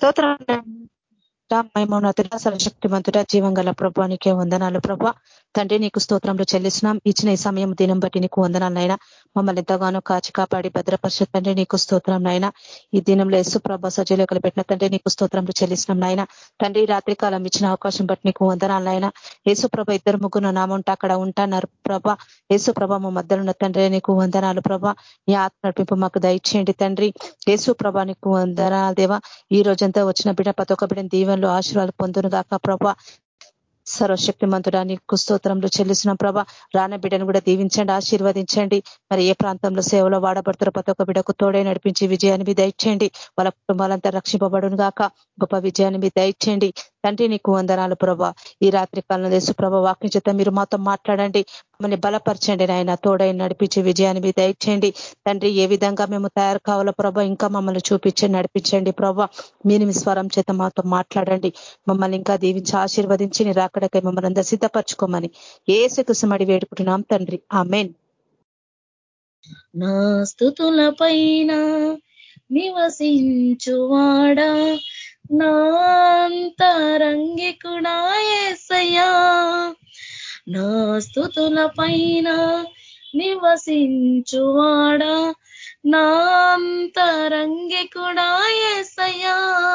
స్తోత్రం మహిమోన్నతుడ సర్వశక్తిమంతుడ జీవం గల ప్రభానికే వందనాలు ప్రభా. తండ్రి నీకు స్తోత్రంలో చెల్లిస్తున్నాం. ఇచ్చిన ఈ సమయం దినం బట్టి నీకు వందనాలనైనా మమ్మల్ని ఎంతగానో కాచి కాపాడి భద్రపరిచే తండ్రి నీకు స్తోత్రం నాయన. ఈ దినంలో ఎస్సు ప్రభ సజీలకలు పెట్టిన తండ్రి నీకు స్తోత్రంలో చెల్లిస్తున్నాం నాయన. తండ్రి రాత్రి కాలం ఇచ్చిన అవకాశం బట్టి నీకు వందనాలనైనా యేసు ప్రభ ఇద్దరు ముగ్గురు నామంటే అక్కడ ఉంటాన్నారు ప్రభ. యేసు ప్రభ మా మధ్యలో ఉన్న తండ్రి నీకు వందనాలు ప్రభ. నీ ఆత్మ నడిపింపు మాకు దయచేయండి తండ్రి. యేసు ప్రభ నీకు వందనాలు దేవా. ఈ రోజంతా వచ్చిన బిడ్డ ప్రతి ఒక్క బిడ్డని దీవెనలు ఆశీర్వాదాలు పొందును గాక ప్రభ. సర్వశక్తి మంతుడా నీకు స్తోత్రంలో చెల్లిసిన ప్రభ. రాన బిడ్డను కూడా దీవించండి ఆశీర్వదించండి. మరి ఏ ప్రాంతంలో సేవలో వాడబడతారో ప్రతి ఒక్క బిడ్డకు తోడే నడిపించి విజయాన్ని మీద దయచేయండి వాళ్ళ కుటుంబాలంతా రక్షింపబడును గాక గొప్ప విజయాన్ని మీద దయచేయండి తండ్రి నీకు వందనాలు ప్రభ. ఈ రాత్రి కాలంలో దేశ ప్రభ వాక్యం చేత మీరు మాతో మాట్లాడండి. మమ్మల్ని బలపరచండి నాయన. తోడై నడిపించి విజయాన్ని మీ దయచేయండి. తండ్రి ఏ విధంగా మేము తయారు కావాలో ప్రభ ఇంకా మమ్మల్ని చూపించి నడిపించండి ప్రభ. మీరు మీ స్వరం చేత మాతో మాట్లాడండి. మమ్మల్ని ఇంకా దీవించి ఆశీర్వదించి నీ రాకడకై మమ్మల్ని అందరూ సిద్ధపరచుకోమని ఏసుకుసమడి వేడుకుంటున్నాం తండ్రి. ఆ మెయిన్ నా స్థుతుల పైన నివసించువాడా. నాంతరంగికుడా ఏసయ్యా నా స్థుతుల పైన నివసించువాడా. నాంతరంగికుడా ఏసయ్యా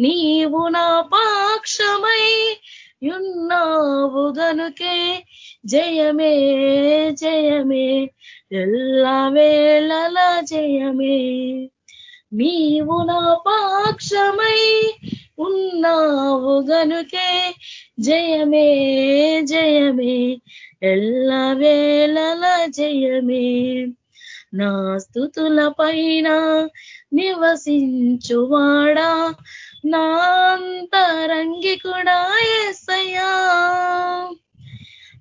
నీవు నా పాక్షమై యున్నావు గనుకే జయమే జయమే ఎల్లా వేళల జయమే. నీవు నా పాక్షమై ఉన్నావు గనుకే. జయమే జయమే ఎల్ల వేళల జయమే. నా స్థుతుల పైన నివసించువాడా. నాంతరంగి కూడా ఎసయ్యా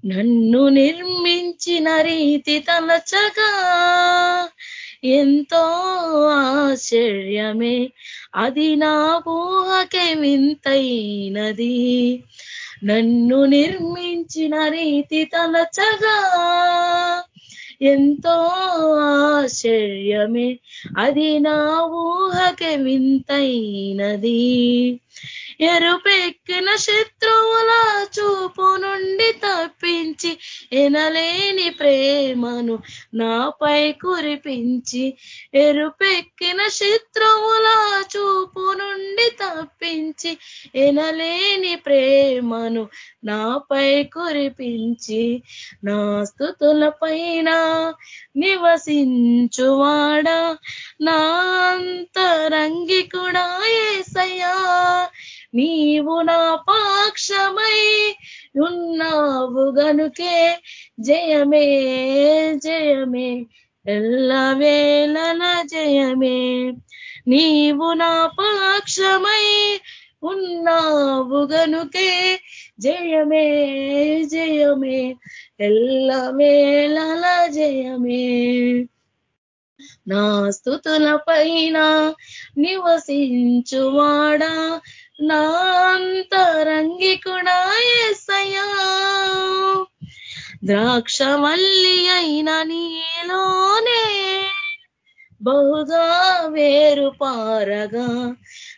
నన్ను నిర్మించిన రీతి తలచగా. ఎంతో ఆశ్చర్యమే. అది నా ఊహకే వింతైనది. నన్ను నిర్మించిన రీతి తలచగా. ఎంతో ఆశ్చర్యమే. అది నా ఊహకే వింతైనది. ఎరుపెక్కిన శత్రువుల చూపు నుండి తప్పించి ఎనలేని ప్రేమను నాపై కురిపించి ఎరుపెక్కిన శత్రువుల చూపు నుండి తప్పించి ఎనలేని ప్రేమను నాపై కురిపించి నా పైన నివసించువాడా నా అంతరంగి కూడా ఏసయ్యా. నీవు నా పాక్షమై ఉన్నావు గనుకే. జయమే జయమే ఎల్ల వేళల జయమే. నీవు నా పాక్షమై ఉన్నావు గనుకే. జయమే జయమే ఎల్ల వేళల జయమే. నా స్థుతుల పైన నివసించువాడా? నాంతరంగి కూడా ఎసయా ద్రాక్షవల్లి అయిన నీలోనే బహుగా వేరు పారగా.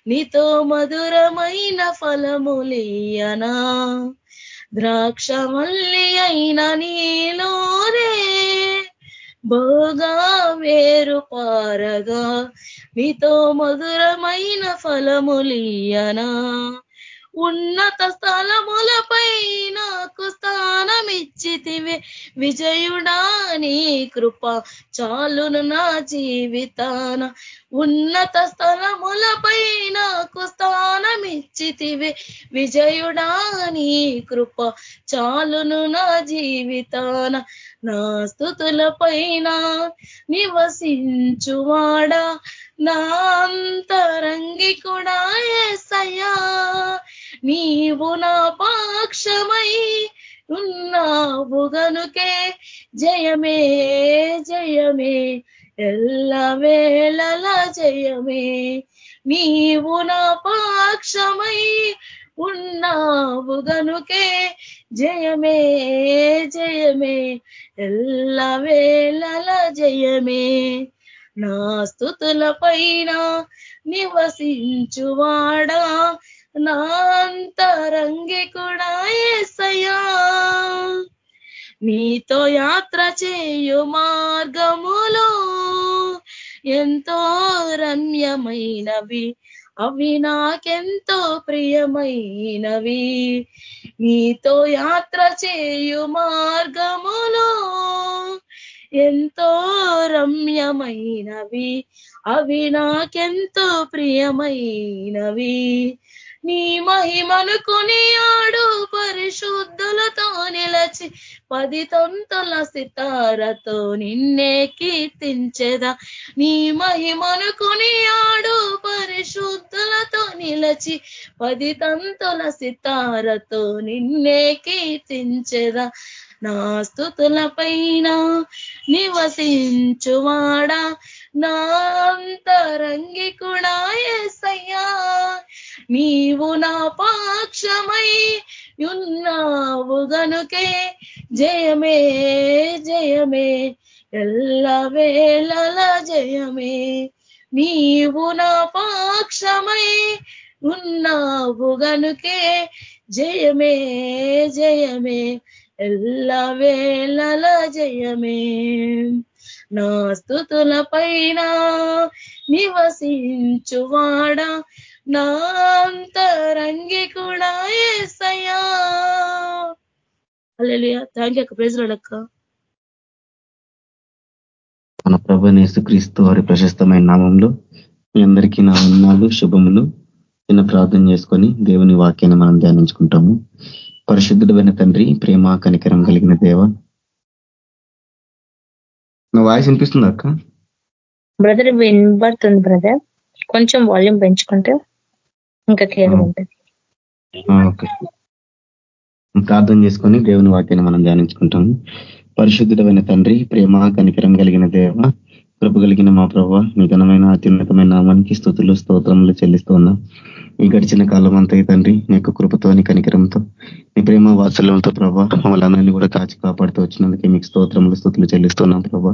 నీతో మధురమైన ఫలములియనా ద్రాక్షవల్లి అయిన నీలోనే బహుగా వేరు పారగా మీతో మధురమైన ఫలములియనా. ఉన్నత స్థలములపైన నాకు స్థానమిచ్చితివే. విజయుడా నీ కృప చాలును నా జీవితాన. ఉన్నత స్థలములపై నాకు స్థానమిచ్చితివే. విజయుడా నీ కృప చాలును నా జీవితాన. నా స్థుతులపైన నివసించువాడా. నా అంతరంగి కూడా ఏసయ్యా నీవు నా పాక్షమై ఉన్నావు గనుకే జయమే జయమే ఎల్ల వేళల జయమే. నీవు నా పాక్షమై ఉన్నావు గనుకే జయమే జయమే ఎల్ల వేళల జయమే. నా స్థుతుల పైన నివసించువాడా? నా అంతరంగి కూడా నీతో యాత్ర చేయు మార్గములో ఎంతో రమ్యమైనవి అవి నాకెంతో ప్రియమైనవి. నీతో యాత్ర చేయు మార్గములో ఎంతో రమ్యమైనవి అవి నాకెంతో ప్రియమైనవి. నీ మహిమను కొనియాడు పరిశుద్ధులతో నిలచి పది తొంతుల సితారతో నిన్నే కీర్తించేదా. నీ మహిమను కొనియాడు పరిశుద్ధులతో నిలచి పది తంతుల సితారతో నిన్నే కీర్తించేదా. నా స్థుతుల పైన నివసించువాడా? నా అంతరంగి ఎసయ్యా నీవు నా పాక్షమై ఉన్నావు గనుకే జయమే జయమే ఎల్ల వేళల జయమే. నీవు నా పాక్షమై ఉన్నావు గనుకే జయమే జయమే ఎల్ల వేళల జయమే. నా స్థుతుల పైన నివసించువాడా. నా అంతరంగి కూడా ఏసయ్యా. థ్యాంక్ యూ ప్రైజ్లక్క మన ప్రభు క్రీస్తు వారి ప్రశస్తమైన నామంలో మీ అందరికీ నా ఉన్నాలు శుభములు. చిన్న ప్రార్థన చేసుకొని దేవుని వాక్యాన్ని మనం ధ్యానించుకుంటాము. పరిశుద్ధుడైన తండ్రి ప్రేమ కనికరం కలిగిన దేవ. నా వాయిస్ వినిపిస్తుంది అక్క? బ్రదర్ వినబడుతుంది బ్రదర్ కొంచెం వాల్యూమ్ పెంచుకుంటే ఇంకా క్లియర్ ఉంటుంది. ప్రార్థన చేసుకొని దేవుని వాక్యాన్ని మనం ధ్యానించుకుంటాము. పరిశుద్ధుడమైన తండ్రి ప్రేమ కనికరం కలిగిన దేవ కృప కలిగిన మా ప్రభావ మీ ఘనమైన అత్యున్నతమైన నామానికి స్థుతులు స్తోత్రములు చెల్లిస్తూ ఉన్నాం. ఈ గడిచిన కాలం అంతా తండ్రి నీ యొక్క కృపతో నీ కనికరంతో నీ ప్రేమ వాత్సల్యంతో ప్రభావ మమ్మల్ని అందరినీ కూడా కాచి కాపాడుతూ వచ్చినందుకే మీకు స్తోత్రములు స్థుతులు చెల్లిస్తున్నాం ప్రభావ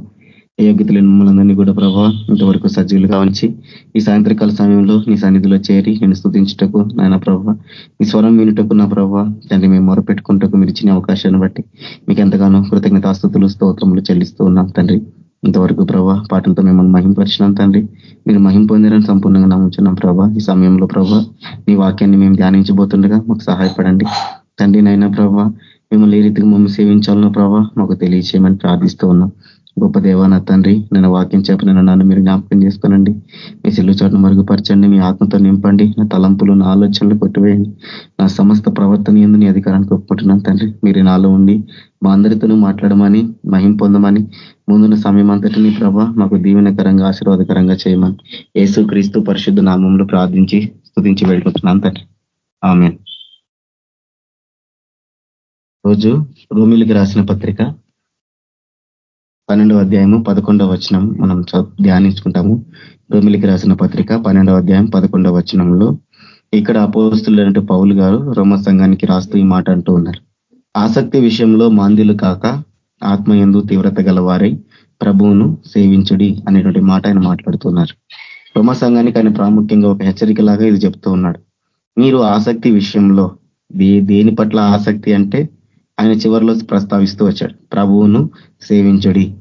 యోగ్యత లేని మమ్మల్ని కూడా ప్రభావ ఇంతవరకు సజీవులుగా ఉంచి ఈ సాయంత్రకాల సమయంలో నీ సన్నిధిలో చేరి నేను స్థుతించుటకు నాయన ప్రభావ మీ స్వరం వినుటకు నా ప్రభావ తండ్రి మేము మొరపెట్టుకుంటకు మీరు ఇచ్చిన అవకాశాన్ని బట్టి మీకు ఎంతగానో కృతజ్ఞతాస్తుతులు స్తోత్రములు చెల్లిస్తూ ఉన్నాం తండ్రి. ఇంతవరకు ప్రభా పాటలతో మిమ్మల్ని మహింపరిచినాం తండ్రి. మీరు మహింపొందిరని సంపూర్ణంగా నమ్ముచున్నాం ప్రభా. ఈ సమయంలో ప్రభా నీ వాక్యాన్ని మేము ధ్యానించబోతుండగా మాకు సహాయపడండి. తండ్రి నైనా ప్రభా మిమ్మల్ని ఏ రీతిగా మమ్మల్ని సేవించాలనో ప్రభా మాకు తెలియచేయమని ప్రార్థిస్తూ ఉన్నాం. గొప్ప దేవాన తండ్రి నేను వాక్యం చెప్పిన నన్ను మీరు జ్ఞాపకం చేసుకోనండి. మీ సెల్లు చోట్ల మరుగుపరచండి మీ ఆత్మతో నింపండి నా తలంపులు నా ఆలోచనలు కొట్టివేయండి. నా సమస్త ప్రవర్తన ఎందు నీ అధికారానికి ఒప్పుకుంటున్నాను తండ్రి. మీరు నాలో ఉండి మా అందరితోనూ మాట్లాడమని మహిం పొందమని ముందున్న సమయం అంతటిని ప్రభ మాకు దీవెనకరంగా ఆశీర్వాదకరంగా చేయమని యేసు క్రీస్తు పరిశుద్ధ నామంలో ప్రార్థించి స్థుతించి వెళ్ళిపోతున్నాను తండ్రి. ఆమె రోజు రోమిలికి రాసిన పత్రిక పన్నెండవ అధ్యాయము పదకొండవ వచనం మనం ధ్యానించుకుంటాము. రోమిలికి రాసిన పత్రిక పన్నెండవ అధ్యాయం పదకొండవ వచనంలో ఇక్కడ అపోస్తులు పౌలు గారు రోమ సంఘానికి రాస్తూ ఈ మాట అంటూ ఉన్నారు. ఆసక్తి విషయంలో మాంద్యులు కాక ఆత్మ ఎందు తీవ్రత గలవారై ప్రభువును సేవించుడి అనేటువంటి మాట ఆయన మాట్లాడుతున్నారు. రోమ సంఘానికి ఆయన ప్రాముఖ్యంగా ఒక హెచ్చరికలాగా ఇది చెప్తూ ఉన్నాడు. మీరు ఆసక్తి విషయంలో దేని పట్ల ఆసక్తి అంటే ఆయన చివరిలో ప్రస్తావిస్తూ వచ్చాడు. ప్రభువును సేవించడి.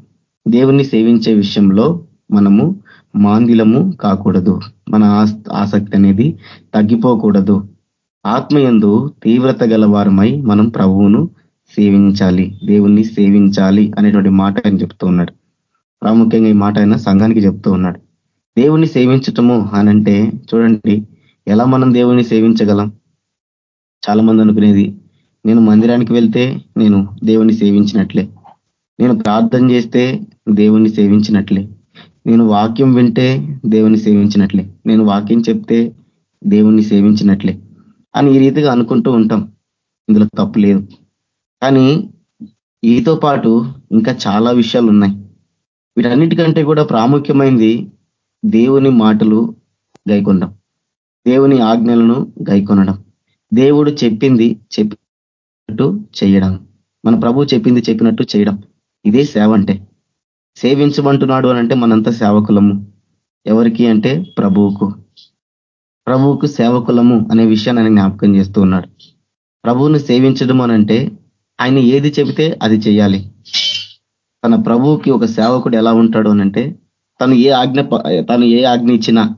దేవుణ్ణి సేవించే విషయంలో మనము మాందిలము కాకూడదు. మన ఆసక్తి అనేది తగ్గిపోకూడదు. ఆత్మయందు తీవ్రత గలవారమై మనం ప్రభువును సేవించాలి. దేవుణ్ణి సేవించాలి అనేటువంటి మాట ఆయన చెప్తూ ఉన్నాడు. ప్రాముఖ్యంగా ఈ మాట ఆయన సంఘానికి చెప్తూ ఉన్నాడు. దేవుణ్ణి సేవించటము అనంటే చూడండి ఎలా మనం దేవుణ్ణి సేవించగలం? చాలా మంది అనుకునేది నేను మందిరానికి వెళ్తే నేను దేవుణ్ణి సేవించినట్లే. నేను ప్రార్థన చేస్తే దేవుణ్ణి సేవించినట్లే. నేను వాక్యం వింటే దేవుణ్ణి సేవించినట్లే. నేను వాక్యం చెప్తే దేవుణ్ణి సేవించినట్లే అని ఈ రీతిగా అనుకుంటూ ఉంటాం. ఇందులో తప్పు లేదు. కానీ ఈతో పాటు ఇంకా చాలా విషయాలు ఉన్నాయి. వీటన్నిటికంటే కూడా ప్రాముఖ్యమైనది దేవుని మాటలు గైకొనడం. దేవుని ఆజ్ఞలను గైకొనడం. దేవుడు చెప్పింది చెప్పి చేయడం. మన ప్రభు చెప్పింది చెప్పినట్టు చేయడం. ఇదే సేవ అంటే. సేవించమంటున్నాడు అని అంటే మనంతా సేవకులము. ఎవరికి అంటే ప్రభువుకు. ప్రభువుకు సేవకులము అనే విషయాన్ని ఆయన జ్ఞాపకం చేస్తూ ఉన్నాడు. ప్రభువును సేవించడం అనంటే ఆయన ఏది చెబితే అది చేయాలి. తన ప్రభువుకి ఒక సేవకుడు ఎలా ఉంటాడు అనంటే తను ఏ ఆజ్ఞ తను ఏ ఆజ్ఞ ఇచ్చినా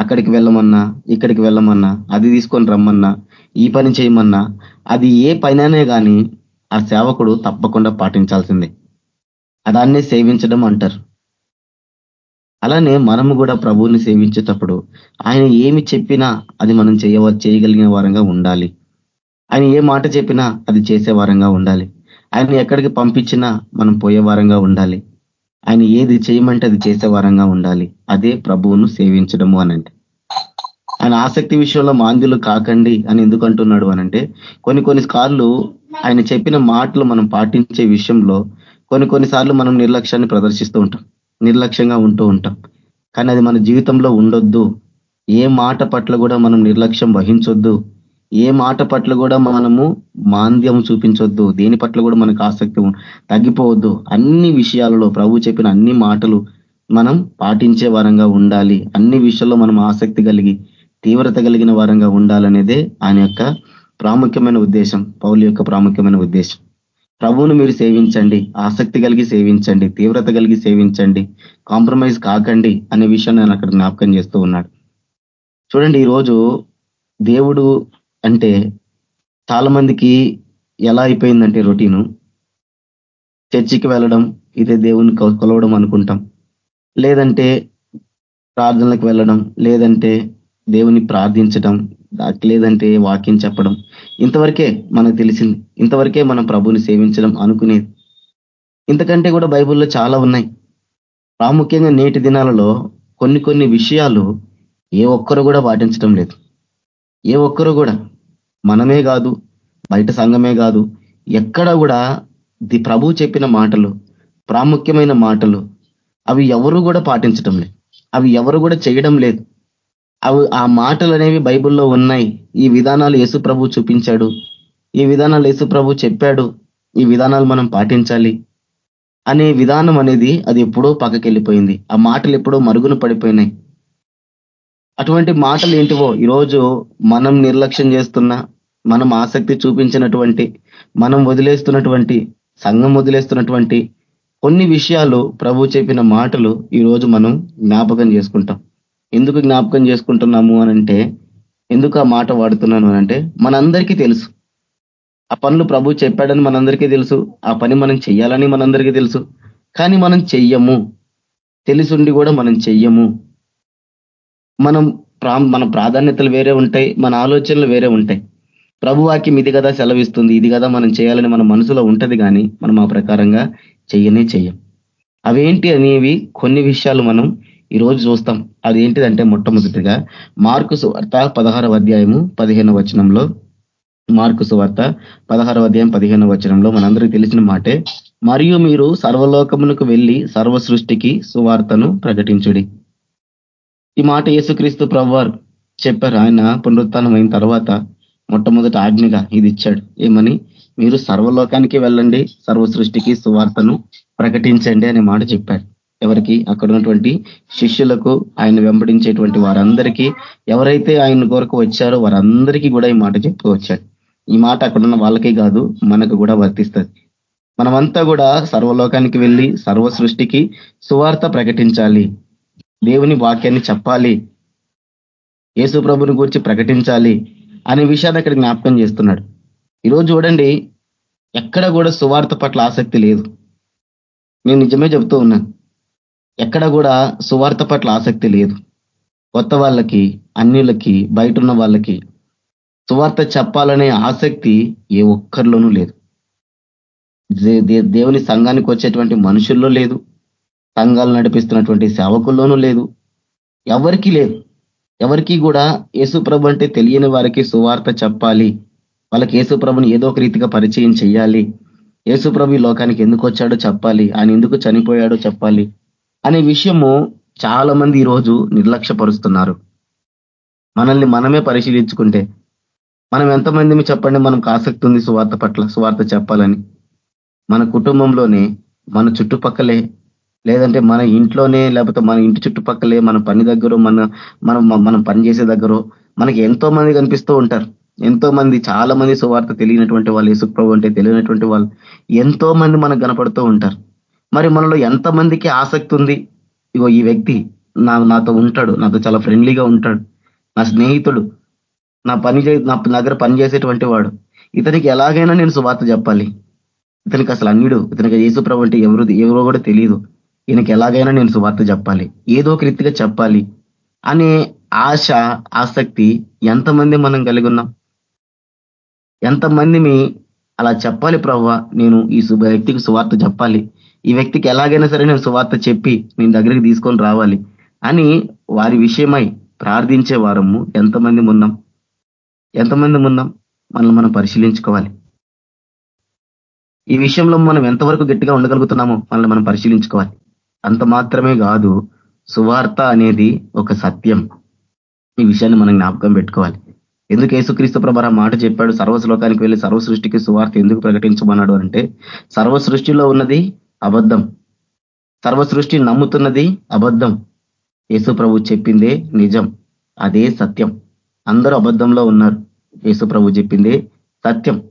అక్కడికి వెళ్ళమన్నా ఇక్కడికి వెళ్ళమన్నా అది తీసుకొని రమ్మన్నా ఈ పని చేయమన్నా అది ఏ పైననే కానీ ఆ సేవకుడు తప్పకుండా పాటించాల్సిందే. అదాన్నే సేవించడం అంటారు. అలానే మనము కూడా ప్రభువుని సేవించేటప్పుడు ఆయన ఏమి చెప్పినా అది మనం చేయవ చేయగలిగిన వారంగా ఉండాలి. ఆయన ఏ మాట చెప్పినా అది చేసే వారంగా ఉండాలి. ఆయన ఎక్కడికి పంపించినా మనం పోయే వారంగా ఉండాలి. ఆయన ఏది చేయమంటే అది చేసే వారంగా ఉండాలి. అదే ప్రభువును సేవించడము అనంటే ఆయన ఆసక్తి విషయంలో మాంద్యులు కాకండి అని ఎందుకు అంటున్నాడు అనంటే కొన్ని కొన్ని సార్లు ఆయన చెప్పిన మాటలు మనం పాటించే విషయంలో కొన్ని కొన్నిసార్లు మనం నిర్లక్ష్యాన్ని ప్రదర్శిస్తూ ఉంటాం నిర్లక్ష్యంగా ఉంటూ ఉంటాం. కానీ అది మన జీవితంలో ఉండొద్దు. ఏ మాట పట్ల కూడా మనం నిర్లక్ష్యం వహించొద్దు. ఏ మాట పట్ల కూడా మనము మాంద్యం చూపించొద్దు. దేని పట్ల కూడా మనకు ఆసక్తి తగ్గిపోవద్దు. అన్ని విషయాలలో ప్రభు చెప్పిన అన్ని మాటలు మనం పాటించే వారంగా ఉండాలి. అన్ని విషయాల్లో మనం ఆసక్తి కలిగి తీవ్రత కలిగిన వారంగా ఉండాలనేదే ఆయన యొక్క ప్రాముఖ్యమైన ఉద్దేశం పౌలు యొక్క ప్రాముఖ్యమైన ఉద్దేశం. ప్రభువును మీరు సేవించండి ఆసక్తి కలిగి సేవించండి తీవ్రత కలిగి సేవించండి కాంప్రమైజ్ కాకండి అనే విషయాన్ని నేను అక్కడ జ్ఞాపకం చేస్తూ ఉన్నాడు. చూడండి ఈరోజు దేవుడు అంటే చాలా మందికి ఎలా అయిపోయిందంటే రొటీను. చర్చికి వెళ్ళడం ఇదే దేవుని కొలవడం అనుకుంటాం. లేదంటే ప్రార్థనలకు వెళ్ళడం లేదంటే దేవుని ప్రార్థించడం లేదంటే వాక్యం చెప్పడం. ఇంతవరకే మనకు తెలిసింది ఇంతవరకే మనం ప్రభుని సేవించడం అనుకునేది. ఇంతకంటే కూడా బైబుల్లో చాలా ఉన్నాయి. ప్రాముఖ్యంగా నేటి దినాలలో కొన్ని కొన్ని విషయాలు ఏ ఒక్కరు కూడా పాటించడం లేదు. ఏ ఒక్కరు కూడా మనమే కాదు బయట సంఘమే కాదు ఎక్కడ కూడా ది ప్రభు చెప్పిన మాటలు ప్రాముఖ్యమైన మాటలు అవి ఎవరు కూడా పాటించడం లేదు. అవి ఎవరు కూడా చేయడం లేదు. అవి ఆ మాటలు అనేవి బైబిల్లో ఉన్నాయి. ఈ విధానాలు యేసు ప్రభు చూపించాడు. ఈ విధానాలు యేసు ప్రభు చెప్పాడు. ఈ విధానాలు మనం పాటించాలి. అనే విధానం అనేది అది ఎప్పుడో పక్కకెళ్ళిపోయింది. ఆ మాటలు ఎప్పుడో మరుగున పడిపోయినాయి. అటువంటి మాటలు ఏంటివో ఈరోజు మనం నిర్లక్ష్యం చేస్తున్న మనం ఆసక్తి చూపించినటువంటి మనం వదిలేస్తున్నటువంటి సంఘం వదిలేస్తున్నటువంటి కొన్ని విషయాలు ప్రభు చెప్పిన మాటలు ఈరోజు మనం జ్ఞాపకం చేసుకుంటాం. ఎందుకు జ్ఞాపకం చేసుకుంటున్నాము అనంటే ఎందుకు ఆ మాట వాడుతున్నాను అనంటే మనందరికీ తెలుసు. ఆ పనులు ప్రభు చెప్పాడని మనందరికీ తెలుసు. ఆ పని మనం చెయ్యాలని మనందరికీ తెలుసు. కానీ మనం చెయ్యము. తెలిసుండి కూడా మనం చెయ్యము. మనం మన ప్రాధాన్యతలు వేరే ఉంటాయి. మన ఆలోచనలు వేరే ఉంటాయి. ప్రభువాక్యం ఇది కదా సెలవిస్తుంది. ఇది కదా మనం చేయాలని మన మనసులో ఉంటది కానీ మనం ఆ ప్రకారంగా చెయ్యనే చెయ్యం. అవేంటి అనేవి? కొన్ని విషయాలు మనం ఈరోజు చూస్తాం. అది ఏంటిదంటే మొట్టమొదటిగా మార్కు సువార్త పదహారవ అధ్యాయము పదిహేను వచనంలో. మార్కు సువార్త పదహారవ అధ్యాయం పదిహేను వచనంలో మనందరికీ తెలిసిన మాటే మరియు మీరు సర్వలోకమునకు వెళ్ళి సర్వ సృష్టికి సువార్తను ప్రకటించుడి. ఈ మాట యేసుక్రీస్తు ప్రవ్వారు చెప్పారు. ఆయన పునరుత్నం అయిన తర్వాత మొట్టమొదటి ఆజ్ఞగా ఇది ఇచ్చాడు. ఏమని? మీరు సర్వలోకానికి వెళ్ళండి సర్వ సృష్టికి సువార్తను ప్రకటించండి అనే మాట చెప్పాడు. ఎవరికి? అక్కడ ఉన్నటువంటి శిష్యులకు ఆయన వెంబడించేటువంటి వారందరికీ. ఎవరైతే ఆయన కొరకు వచ్చారో వారందరికీ కూడా ఈ మాట చెప్తూ వచ్చాడు. ఈ మాట అక్కడున్న వాళ్ళకే కాదు మనకు కూడా వర్తిస్తుంది. మనమంతా కూడా సర్వలోకానికి వెళ్ళి సర్వ సృష్టికి సువార్త ప్రకటించాలి. దేవుని వాక్యాన్ని చెప్పాలి. యేసు ప్రభుని గురించి ప్రకటించాలి అనే విషయాన్ని అక్కడ జ్ఞాపకం చేస్తున్నాడు. ఈరోజు చూడండి ఎక్కడ కూడా సువార్త పట్ల ఆసక్తి లేదు. నేను నిజమే చెబుతూ ఉన్నాను. ఎక్కడ కూడా సువార్త పట్ల ఆసక్తి లేదు. కొత్త వాళ్ళకి అన్యులకి బయట ఉన్న వాళ్ళకి సువార్త చెప్పాలనే ఆసక్తి ఏ ఒక్కరిలోనూ లేదు. దేవుని సంఘానికి వచ్చేటువంటి మనుషుల్లో లేదు. సంఘాలు నడిపిస్తున్నటువంటి సేవకుల్లోనూ లేదు. ఎవరికీ లేదు. ఎవరికి కూడా యేసుప్రభు అంటే తెలియని వారికి సువార్త చెప్పాలి. వాళ్ళకి యేసుప్రభుని ఏదో ఒక రీతిగా పరిచయం చేయాలి యేసుప్రభు ఈ లోకానికి ఎందుకు వచ్చాడో చెప్పాలి. ఆయన ఎందుకు చనిపోయాడో చెప్పాలి. అనే విషయము చాలా మంది ఈరోజు నిర్లక్ష్యపరుస్తున్నారు. మనల్ని మనమే పరిశీలించుకుంటే మనం ఎంతమంది చెప్పండి మనకు ఆసక్తి ఉంది సువార్త పట్ల సువార్త చెప్పాలని? మన కుటుంబంలోనే మన చుట్టుపక్కలే లేదంటే మన ఇంట్లోనే లేకపోతే మన ఇంటి చుట్టుపక్కలే మన పని దగ్గర మన మనం మనం పని చేసే దగ్గర మనకి ఎంతో మంది కనిపిస్తూ ఉంటారు. ఎంతో మంది చాలా మంది సువార్త తెలియనటువంటి వాళ్ళు యేసుప్రభు అంటే తెలియనటువంటి వాళ్ళు ఎంతో మంది మనకు కనపడుతూ ఉంటారు. మరి మనలో ఎంతమందికి ఆసక్తి ఉంది? ఇగో ఈ వ్యక్తి నా నాతో ఉంటాడు నాతో చాలా ఫ్రెండ్లీగా ఉంటాడు నా స్నేహితుడు నా పని నా దగ్గర పని చేసేటువంటి వాడు. ఇతనికి ఎలాగైనా నేను సువార్త చెప్పాలి. ఇతనికి అసలు అన్నిడు ఇతనికి యేసుప్రభు అంటే ఎవరు ఎవరో కూడా తెలియదు ఈయనకి ఎలాగైనా నేను సువార్త చెప్పాలి. ఏదో ఒక రీతిగా చెప్పాలి. అనే ఆశ ఆసక్తి ఎంతమంది మనం కలిగి ఉన్నాం? ఎంతమంది అలా చెప్పాలి ప్రవ్వ నేను ఈ వ్యక్తికి సువార్త చెప్పాలి. ఈ వ్యక్తికి ఎలాగైనా సరే నేను సువార్త చెప్పి నేను దగ్గరికి తీసుకొని రావాలి అని వారి విషయమై ప్రార్థించే వారము ఎంతమంది ఉన్నాం ఎంతమంది ఉన్నాం మనల్ని మనం పరిశీలించుకోవాలి? ఈ విషయంలో మనం ఎంతవరకు గట్టిగా ఉండగలుగుతున్నామో మనల్ని మనం పరిశీలించుకోవాలి. అంత మాత్రమే కాదు సువార్త అనేది ఒక సత్యం. ఈ విషయాన్ని మనం జ్ఞాపకం పెట్టుకోవాలి. ఎందుకు యేసుక్రీస్తు ప్రభర మాట చెప్పాడు? సర్వ శ్లోకానికి వెళ్ళి సర్వ సృష్టికి సువార్త ఎందుకు ప్రకటించమన్నాడు అంటే సర్వ సృష్టిలో ఉన్నది అబద్ధం. సర్వ సృష్టి నమ్ముతున్నది అబద్ధం. యేసుప్రభు చెప్పిందే నిజం. అదే సత్యం. అందరూ అబద్ధంలో ఉన్నారు. యేసుప్రభు చెప్పిందే సత్యం.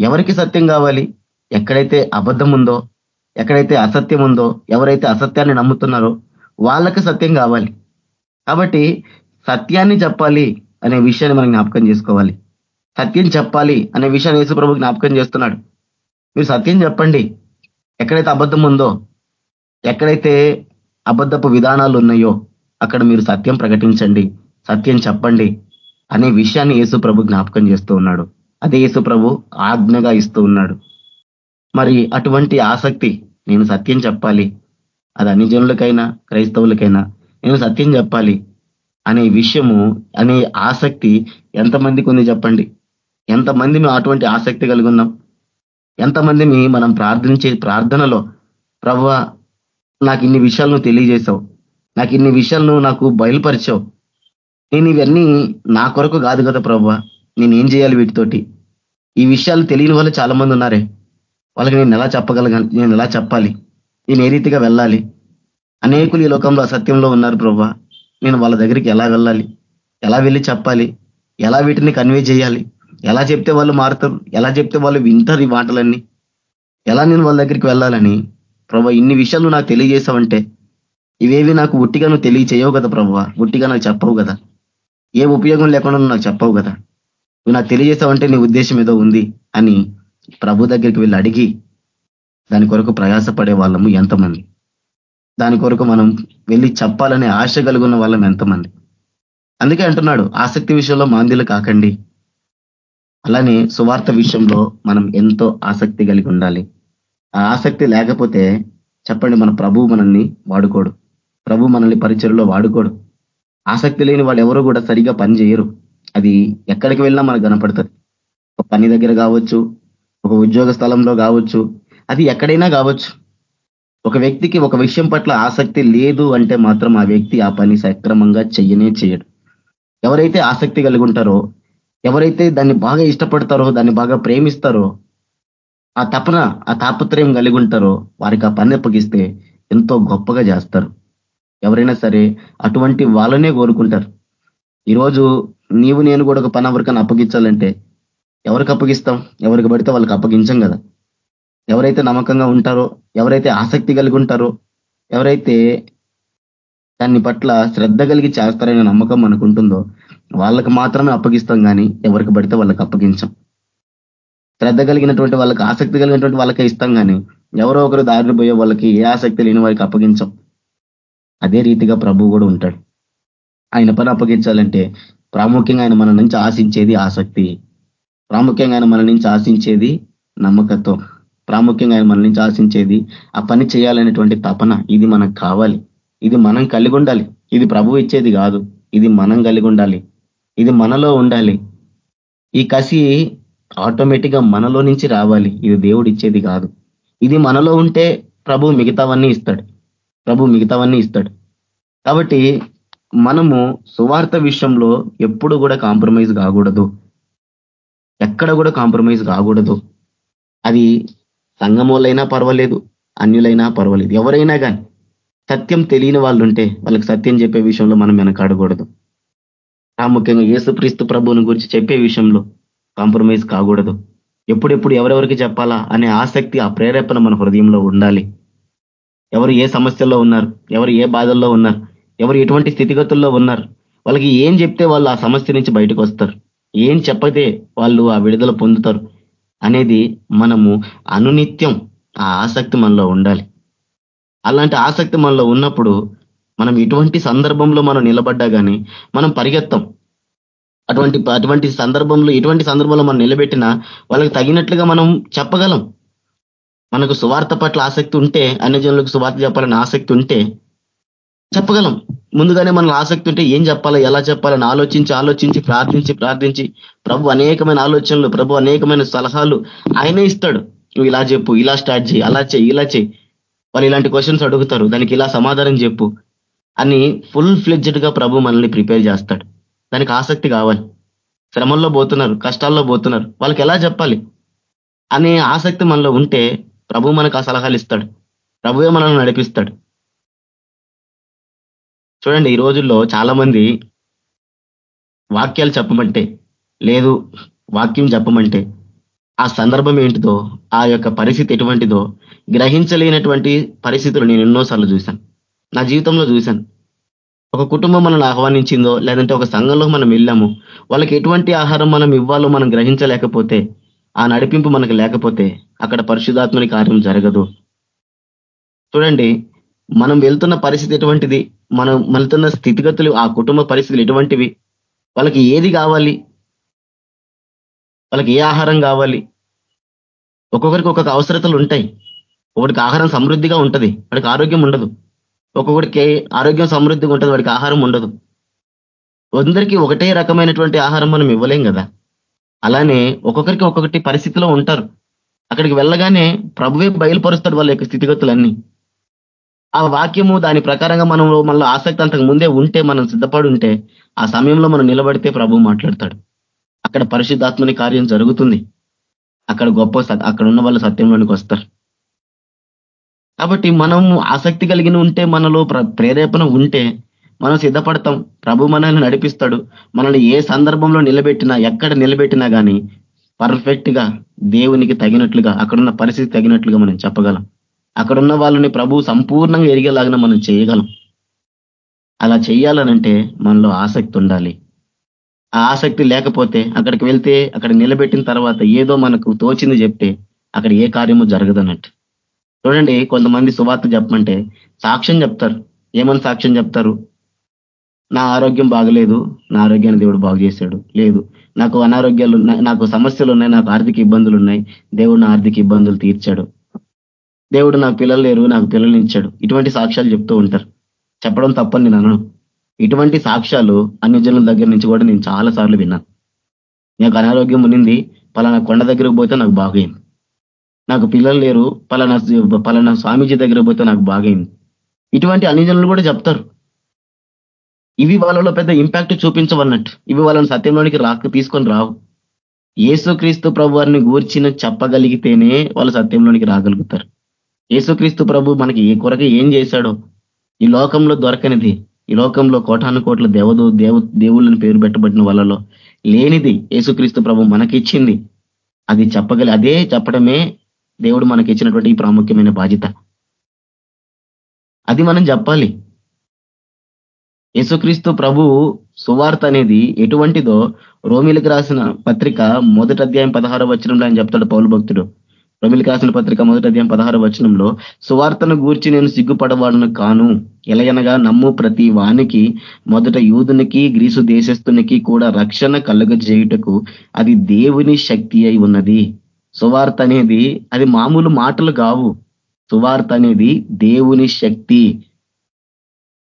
ఎవరికి సత్యం కావాలి? ఎక్కడైతే అబద్ధం ఉందో ఎక్కడైతే అసత్యం ఉందో ఎవరైతే అసత్యాన్ని నమ్ముతున్నారో వాళ్ళకి సత్యం కావాలి. కాబట్టి సత్యాన్ని చెప్పాలి అనే విషయాన్ని మనం జ్ఞాపకం చేసుకోవాలి. సత్యం చెప్పాలి అనే విషయాన్ని యేసుప్రభు జ్ఞాపకం చేస్తున్నాడు. మీరు సత్యం చెప్పండి. ఎక్కడైతే అబద్ధం ఉందో ఎక్కడైతే అబద్ధపు విధానాలు ఉన్నాయో అక్కడ మీరు సత్యం ప్రకటించండి సత్యం చెప్పండి అనే విషయాన్ని యేసు ప్రభు జ్ఞాపకం చేస్తూ ఉన్నాడు. అదే యేసు ప్రభు ఆజ్ఞగా ఇస్తూ ఉన్నాడు. మరి అటువంటి ఆసక్తి నేను సత్యం చెప్పాలి అది అన్ని జనులకైనా క్రైస్తవులకైనా నేను సత్యం చెప్పాలి అనే విషయము అనే ఆసక్తి ఎంతమందికి ఉంది చెప్పండి? ఎంతమంది మేము అటువంటి ఆసక్తి కలిగి ఉన్నాం? ఎంతమందిని మనం ప్రార్థించే ప్రార్థనలో ప్రవ్వ నాకు ఇన్ని విషయాలను తెలియజేశావు. నాకు ఇన్ని విషయాలను నాకు బయలుపరిచావు. నేను ఇవన్నీ నా కొరకు కాదు కదా ప్రభు. నేనేం చేయాలి వీటితోటి? ఈ విషయాలు తెలియని వాళ్ళు చాలా మంది ఉన్నారే. వాళ్ళకి నేను ఎలా చెప్పగలగాను నేను ఎలా చెప్పాలి? నేను ఏ రీతిగా వెళ్ళాలి? అనేకులు ఈ లోకంలో అసత్యంలో ఉన్నారు ప్రభా. నేను వాళ్ళ దగ్గరికి ఎలా వెళ్ళాలి? ఎలా వెళ్ళి చెప్పాలి? ఎలా వీటిని కన్వే చేయాలి? ఎలా చెప్తే వాళ్ళు మారుతారు? ఎలా చెప్తే వాళ్ళు వింటారు ఈ మాటలన్నీ? ఎలా నేను వాళ్ళ దగ్గరికి వెళ్ళాలని? ప్రభా ఇన్ని విషయాలు నాకు తెలియజేసావంటే ఇవేవి నాకు ఉట్టిగా నువ్వు తెలియచేయవు కదా ప్రభావ ఉట్టిగా నాకు చెప్పవు కదా. ఏ ఉపయోగం లేకుండా నాకు చెప్పవు కదా. నువ్వు నాకు తెలియజేసావంటే నీ ఉద్దేశం ఏదో ఉంది అని ప్రభు దగ్గరికి వెళ్ళి అడిగి దాని కొరకు ప్రయాసపడే వాళ్ళము ఎంతమంది? దాని కొరకు మనం వెళ్ళి చెప్పాలనే ఆశ కలుగున్న వాళ్ళం ఎంతమంది? అందుకే అంటున్నాడు ఆసక్తి విషయంలో మాందిలు కాకండి. అలానే సువార్త విషయంలో మనం ఎంతో ఆసక్తి కలిగి ఉండాలి. ఆ ఆసక్తి లేకపోతే చెప్పండి మన ప్రభు మనల్ని వాడుకోడు. ప్రభు మనల్ని పరిచయలో వాడుకోడు. ఆసక్తి లేని వాళ్ళు ఎవరు కూడా సరిగా పని చేయరు. అది ఎక్కడికి వెళ్ళినా మనకు కనపడుతుంది. ఒక పని దగ్గర కావచ్చు ఒక ఉద్యోగ స్థలంలో కావచ్చు అది ఎక్కడైనా కావచ్చు. ఒక వ్యక్తికి ఒక విషయం పట్ల ఆసక్తి లేదు అంటే మాత్రం ఆ వ్యక్తి ఆ పని సక్రమంగా చెయ్యనే చేయడు ఎవరైతే ఆసక్తి కలిగి ఉంటారో ఎవరైతే దాన్ని బాగా ఇష్టపడతారో దాన్ని బాగా ప్రేమిస్తారో ఆ తపన ఆ తాపత్రయం కలిగి ఉంటారో వారికి ఆ పని అప్పగిస్తే ఎంతో గొప్పగా చేస్తారు. ఎవరైనా సరే అటువంటి వాళ్ళనే కోరుకుంటారు. ఈరోజు నీవు నేను కూడా ఒక పని ఎవరికైనా అప్పగించాలంటే ఎవరికి అప్పగిస్తాం? ఎవరికి పడితే వాళ్ళకి అప్పగించం కదా. ఎవరైతే నమ్మకంగా ఉంటారో ఎవరైతే ఆసక్తి కలిగి ఉంటారో ఎవరైతే దాన్ని పట్ల శ్రద్ధ కలిగి చేస్తారనే నమ్మకం మనకు ఉంటుందో వాళ్ళకి మాత్రమే అప్పగిస్తాం కానీ ఎవరికి పడితే వాళ్ళకి అప్పగించం. శ్రద్ధ కలిగినటువంటి వాళ్ళకి ఆసక్తి కలిగినటువంటి వాళ్ళకే ఇస్తాం కానీ ఎవరో ఒకరు దారిని పోయే వాళ్ళకి ఏ ఆసక్తి లేని వారికి అప్పగించం. అదే రీతిగా ప్రభు కూడా ఉంటాడు. ఆయన పని అప్పగించాలంటే ప్రాముఖ్యంగా ఆయన మన నుంచి ఆశించేది ఆసక్తి. ప్రాముఖ్యంగా ఆయన మన నుంచి ఆశించేది నమ్మకత్వం. ప్రాముఖ్యంగా ఆయన మన నుంచి ఆశించేది ఆ పని చేయాలనేటువంటి తపన ఇది మనకు కావాలి. ఇది మనం కలిగి ఉండాలి. ఇది ప్రభు ఇచ్చేది కాదు. ఇది మనం కలిగి ఉండాలి. ఇది మనలో ఉండాలి. ఈ కసి ఆటోమేటిక్గా మనలో నుంచి రావాలి. ఇది దేవుడు ఇచ్చేది కాదు. ఇది మనలో ఉంటే ప్రభు మిగతావన్నీ ఇస్తాడు. ప్రభు మిగతావన్నీ ఇస్తాడు. కాబట్టి మనము సువార్త విషయంలో ఎప్పుడు కూడా కాంప్రమైజ్ కాకూడదు. ఎక్కడ కూడా కాంప్రమైజ్ కాకూడదు. అది సంఘమోలైనా పర్వాలేదు అన్యులైనా పర్వాలేదు. ఎవరైనా కానీ సత్యం తెలియని వాళ్ళు ఉంటే వాళ్ళకి సత్యం చెప్పే విషయంలో మనం వెనకాడకూడదు. ప్రాముఖ్యంగా యేసుక్రీస్తు ప్రభువుని గురించి చెప్పే విషయంలో కాంప్రమైజ్ కాకూడదు. ఎప్పుడెప్పుడు ఎవరెవరికి చెప్పాలా అనే ఆసక్తి ఆ ప్రేరేపణ మన హృదయంలో ఉండాలి. ఎవరు ఏ సమస్యల్లో ఉన్నారు ఎవరు ఏ బాధల్లో ఉన్నారు ఎవరు ఎటువంటి స్థితిగతుల్లో ఉన్నారు వాళ్ళకి ఏం చెప్తే వాళ్ళు ఆ సమస్య నుంచి బయటకు వస్తారు ఏం చెప్పతే వాళ్ళు ఆ విడుదల పొందుతారు అనేది మనము అనునిత్యం ఆ ఆసక్తి మనలో ఉండాలి. అలాంటి ఆసక్తి మనలో ఉన్నప్పుడు మనం ఇటువంటి సందర్భంలో మనం నిలబడ్డా కానీ మనం పరిగెత్తాం. అటువంటి అటువంటి సందర్భంలో ఇటువంటి సందర్భంలో మనం నిలబెట్టినా వాళ్ళకి తగినట్లుగా మనం చెప్పగలం. మనకు సువార్త పట్ల ఆసక్తి ఉంటే అన్ని జనులకు సువార్త చెప్పాలని ఆసక్తి ఉంటే చెప్పగలం. ముందుగానే మన ఆసక్తి ఉంటే ఏం చెప్పాలో ఎలా చెప్పాలని ఆలోచించి ఆలోచించి ప్రార్థించి ప్రార్థించి ప్రభు అనేకమైన ఆలోచనలు ప్రభు అనేకమైన సలహాలు ఆయనే ఇస్తాడు. నువ్వు ఇలా చెప్పు ఇలా స్టార్ట్ చేయి అలా చేయి ఇలా చేయి. వాళ్ళు ఇలాంటి క్వశ్చన్స్ అడుగుతారు. దానికి ఇలా సమాధానం చెప్పు. అని ఫుల్ ఫ్లెడ్జెడ్గా ప్రభు మనల్ని ప్రిపేర్ చేస్తాడు. దానికి ఆసక్తి కావాలి. శ్రమంలో పోతున్నారు కష్టాల్లో పోతున్నారు. వాళ్ళకి ఎలా చెప్పాలి? అనే ఆసక్తి మనలో ఉంటే ప్రభు మనకు ఆ సలహాలు ఇస్తాడు. ప్రభువే మనల్ని నడిపిస్తాడు. చూడండి ఈ రోజుల్లో చాలా మంది వాక్యాలు చెప్పమంటే లేదు వాక్యం చెప్పమంటే ఆ సందర్భం ఏంటిదో ఆ యొక్క పరిస్థితి ఎటువంటిదో గ్రహించలేనటువంటి పరిస్థితులు నేను ఎన్నోసార్లు చూశాను. నా జీవితంలో చూశాను. ఒక కుటుంబం మనల్ని ఆహ్వానించిందో లేదంటే ఒక సంఘంలో మనం వెళ్ళాము వాళ్ళకి ఎటువంటి ఆహారం మనం ఇవ్వాలో మనం గ్రహించలేకపోతే ఆ నడిపింపు మనకు లేకపోతే అక్కడ పరిశుధాత్మని కార్యం జరగదు. చూడండి మనం వెళ్తున్న పరిస్థితి ఎటువంటిది? మనం వెళ్తున్న స్థితిగతులు ఆ కుటుంబ పరిస్థితులు ఎటువంటివి? వాళ్ళకి ఏది కావాలి? వాళ్ళకి ఏ ఆహారం కావాలి? ఒక్కొక్కరికి ఒక్కొక్క అవసరతలు ఉంటాయి. ఒకటికి ఆహారం సమృద్ధిగా ఉంటుంది వాడికి ఆరోగ్యం ఉండదు. ఒక్కొక్కడికి ఆరోగ్యం సమృద్ధిగా ఉంటుంది వాడికి ఆహారం ఉండదు. అందరికీ ఒకటే రకమైనటువంటి ఆహారం మనం ఇవ్వలేం కదా. అలానే ఒక్కొక్కరికి ఒక్కొక్కటి పరిస్థితిలో ఉంటారు. అక్కడికి వెళ్ళగానే ప్రభువే బయలుపరుస్తాడు వాళ్ళ యొక్క స్థితిగతులన్నీ. ఆ వాక్యము దాని ప్రకారంగా మనం మళ్ళీ ఆసక్తి అంతకు ముందే ఉంటే మనం సిద్ధపడి ఉంటే ఆ సమయంలో మనం నిలబడితే ప్రభు మాట్లాడతాడు. అక్కడ పరిశుద్ధాత్మని కార్యం జరుగుతుంది. అక్కడ గొప్ప అక్కడ ఉన్న వాళ్ళు సత్యంలోనికి వస్తారు. కాబట్టి మనం ఆసక్తి కలిగిన ఉంటే మనలో ప్రేరేపణ ఉంటే మనం సిద్ధపడతాం. ప్రభు మనల్ని నడిపిస్తాడు. మనల్ని ఏ సందర్భంలో నిలబెట్టినా ఎక్కడ నిలబెట్టినా కానీ పర్ఫెక్ట్గా దేవునికి తగినట్లుగా అక్కడున్న పరిస్థితి తగినట్లుగా మనం చెప్పగలం. అక్కడున్న వాళ్ళని ప్రభు సంపూర్ణంగా ఎరిగేలాగా మనం చేయగలం. అలా చేయాలనంటే మనలో ఆసక్తి ఉండాలి. ఆ ఆసక్తి లేకపోతే అక్కడికి వెళ్తే అక్కడ నిలబెట్టిన తర్వాత ఏదో మనకు తోచింది చెప్తే అక్కడ ఏ కార్యము జరగదన్నట్టు. చూడండి కొంతమంది సువార్త చెప్పమంటే సాక్ష్యం చెప్తారు. ఏమని సాక్ష్యం చెప్తారు? నా ఆరోగ్యం బాగలేదు నా ఆరోగ్యాన్ని దేవుడు బాగు చేశాడు. లేదు నాకు అనారోగ్యాలు నాకు సమస్యలు ఉన్నాయి నాకు ఆర్థిక ఇబ్బందులు ఉన్నాయి. దేవుడు నా ఆర్థిక ఇబ్బందులు తీర్చాడు. దేవుడు నాకు పిల్లలు లేరు నాకు పిల్లలు ఇచ్చాడు. ఇటువంటి సాక్ష్యాలు చెప్తూ ఉంటారు. చెప్పడం తప్పని నేను అనను. ఇటువంటి సాక్ష్యాలు అన్ని జనుల దగ్గర నుంచి కూడా నేను చాలా సార్లు విన్నాను. నాకు అనారోగ్యం ఉన్నింది పలానా కొండ దగ్గరకు పోతే నాకు బాగైంది నాకు పిల్లలు లేరు పలానా పలానా స్వామీజీ దగ్గర పోతే నాకు బాగైంది. ఇటువంటి అన్ని జనులు కూడా చెప్తారు. ఇవి వాళ్ళలో పెద్ద ఇంపాక్ట్ చూపించవన్నట్టు. ఇవి వాళ్ళని సత్యంలోనికి రాక తీసుకొని రావు. ఏసుక్రీస్తు ప్రభు వారిని గూర్చిన చెప్పగలిగితేనే వాళ్ళు సత్యంలోనికి రాగలుగుతారు. ఏసుక్రీస్తు ప్రభు మనకి ఏ కొరకు ఏం చేశాడో ఈ లోకంలో దొరకనిది. ఈ లోకంలో కోటాను కోట్ల దేవదు దేవ దేవుళ్ళని పేరు పెట్టబడిన వాళ్ళలో లేనిది యేసుక్రీస్తు ప్రభు మనకిచ్చింది. అది చెప్పగలి అదే చెప్పడమే దేవుడు మనకి ఇచ్చినటువంటి ఈ ప్రాముఖ్యమైన బాధ్యత. అది మనం చెప్పాలి యేసుక్రీస్తు ప్రభు సువార్త అనేది ఎటువంటిదో రోమిలకు రాసిన పత్రిక మొదటి అధ్యాయం పదహారో వచనంలో ఆయన చెప్తాడు పౌలు భక్తుడు. రోమిలకు రాసిన పత్రిక మొదటి అధ్యాయం పదహారో వచనంలో సువార్తను గూర్చి నేను సిగ్గుపడవాడును కాను. ఎలయనగా నమ్ము ప్రతి వానికి మొదట యూదునికి గ్రీసు దేశస్తునికి కూడా రక్షణ కలుగజేయుటకు అది దేవుని శక్తి అయి ఉన్నది. సువార్త అనేది అది మామూలు మాటలు కావు. సువార్త అనేది దేవుని శక్తి.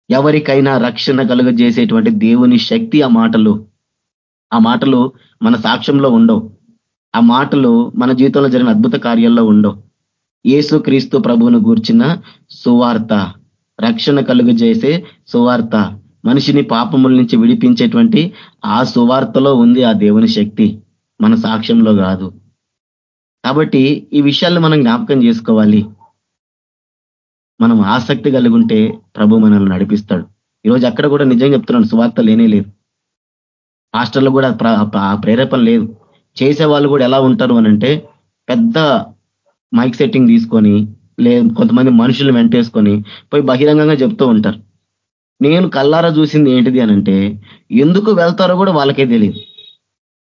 ఎవరికైనా రక్షణ కలుగజేసేటువంటి దేవుని శక్తి ఆ మాటలు. ఆ మాటలు మన సాక్ష్యంలో ఉండవు. ఆ మాటలు మన జీవితంలో జరిగిన అద్భుత కార్యాల్లో ఉండవు. ఏసు క్రీస్తు ప్రభువును గూర్చిన సువార్త రక్షణ కలుగజేసే సువార్త మనిషిని పాపముల నుంచి విడిపించేటువంటి ఆ సువార్తలో ఉంది ఆ దేవుని శక్తి. మన సాక్ష్యంలో కాదు. కాబట్టి ఈ విషయాల్లో మనం జ్ఞాపకం చేసుకోవాలి. మనం ఆసక్తి కలిగి ఉంటే ప్రభు మనల్ని నడిపిస్తాడు. ఈరోజు అక్కడ కూడా నిజంగా చెప్తున్నాను సువార్త లేనే లేదు. హాస్టల్లో కూడా ప్రేరేపణ లేదు. చేసే వాళ్ళు కూడా ఎలా ఉంటారు అనంటే పెద్ద మైక్ సెట్టింగ్ తీసుకొని లే కొంతమంది మనుషులు వెంటేసుకొని పోయి బహిరంగంగా చెప్తూ ఉంటారు. నేను కల్లారా చూసింది ఏంటిది అనంటే ఎందుకు వెళ్తారో కూడా వాళ్ళకే తెలియదు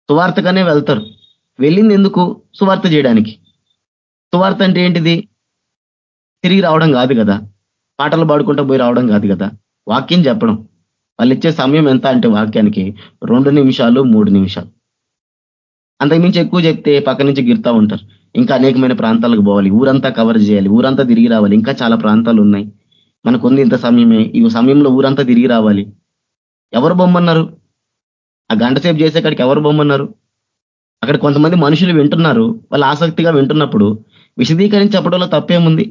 సువార్తగానే వెళ్తారు. వెళ్ళింది ఎందుకు సువార్త చేయడానికి. సువార్త అంటే ఏంటిది? తిరిగి రావడం కాదు కదా. పాటలు పాడుకుంటూ పోయి రావడం కాదు కదా. వాక్యం చెప్పడం. వాళ్ళు ఇచ్చే సమయం ఎంత అంటే వాక్యానికి? రెండు నిమిషాలు మూడు నిమిషాలు. అంతకుమించి ఎక్కువ చెప్తే పక్క నుంచి గిరుతా ఉంటారు. ఇంకా అనేకమైన ప్రాంతాలకు పోవాలి. ఊరంతా కవర్ చేయాలి. ఊరంతా తిరిగి రావాలి. ఇంకా చాలా ప్రాంతాలు ఉన్నాయి. మనకు ఉంది ఇంత సమయమే. ఈ సమయంలో ఊరంతా తిరిగి రావాలి. ఎవరు బొమ్మన్నారు? ఆ గంట సేపు చేసేకాడికి ఎవరు బొమ్మన్నారు? అక్కడ కొంతమంది మనుషులు వింటున్నారు వాళ్ళు ఆసక్తిగా వింటున్నప్పుడు విశదీకరించి తప్పేముంది?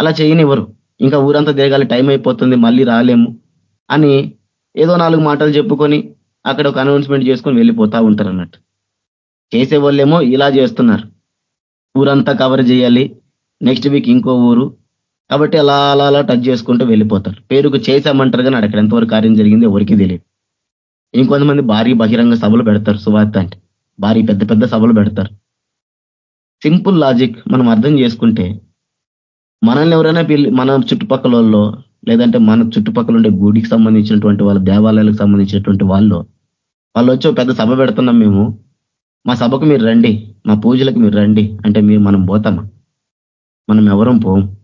అలా చేయనివ్వరు. ఇంకా ఊరంతా తిరగాలి టైం అయిపోతుంది మళ్ళీ రాలేము అని ఏదో నాలుగు మాటలు చెప్పుకొని అక్కడ ఒక అనౌన్స్మెంట్ చేసుకొని వెళ్ళిపోతా ఉంటారు అన్నట్టు. చేసే వాళ్ళేమో ఇలా చేస్తున్నారు. ఊరంతా కవర్ చేయాలి నెక్స్ట్ వీక్ ఇంకో ఊరు. కాబట్టి అలా అలా అలా టచ్ చేసుకుంటూ వెళ్ళిపోతారు. పేరుకు చేశామంటారు కానీ అక్కడ ఎంతవరకు కార్యం జరిగింది ఎవరికి తెలియదు. ఇంకొంతమంది భారీ బహిరంగ సభలు పెడతారు సువార్త అంటే. భారీ పెద్ద పెద్ద సభలు పెడతారు. సింపుల్ లాజిక్ మనం అర్థం చేసుకుంటే మనల్ని ఎవరైనా మన చుట్టుపక్కల వాళ్ళు లేదంటే మన చుట్టుపక్కల ఉండే గుడికి సంబంధించినటువంటి వాళ్ళ దేవాలయాలకు సంబంధించినటువంటి వాళ్ళు వాళ్ళు వచ్చి పెద్ద సభ పెడుతున్నాం మేము. మా సభకు మీరు రండి మా పూజలకు మీరు రండి అంటే మీరు మనం పోతామా? మనం ఎవరం పోం?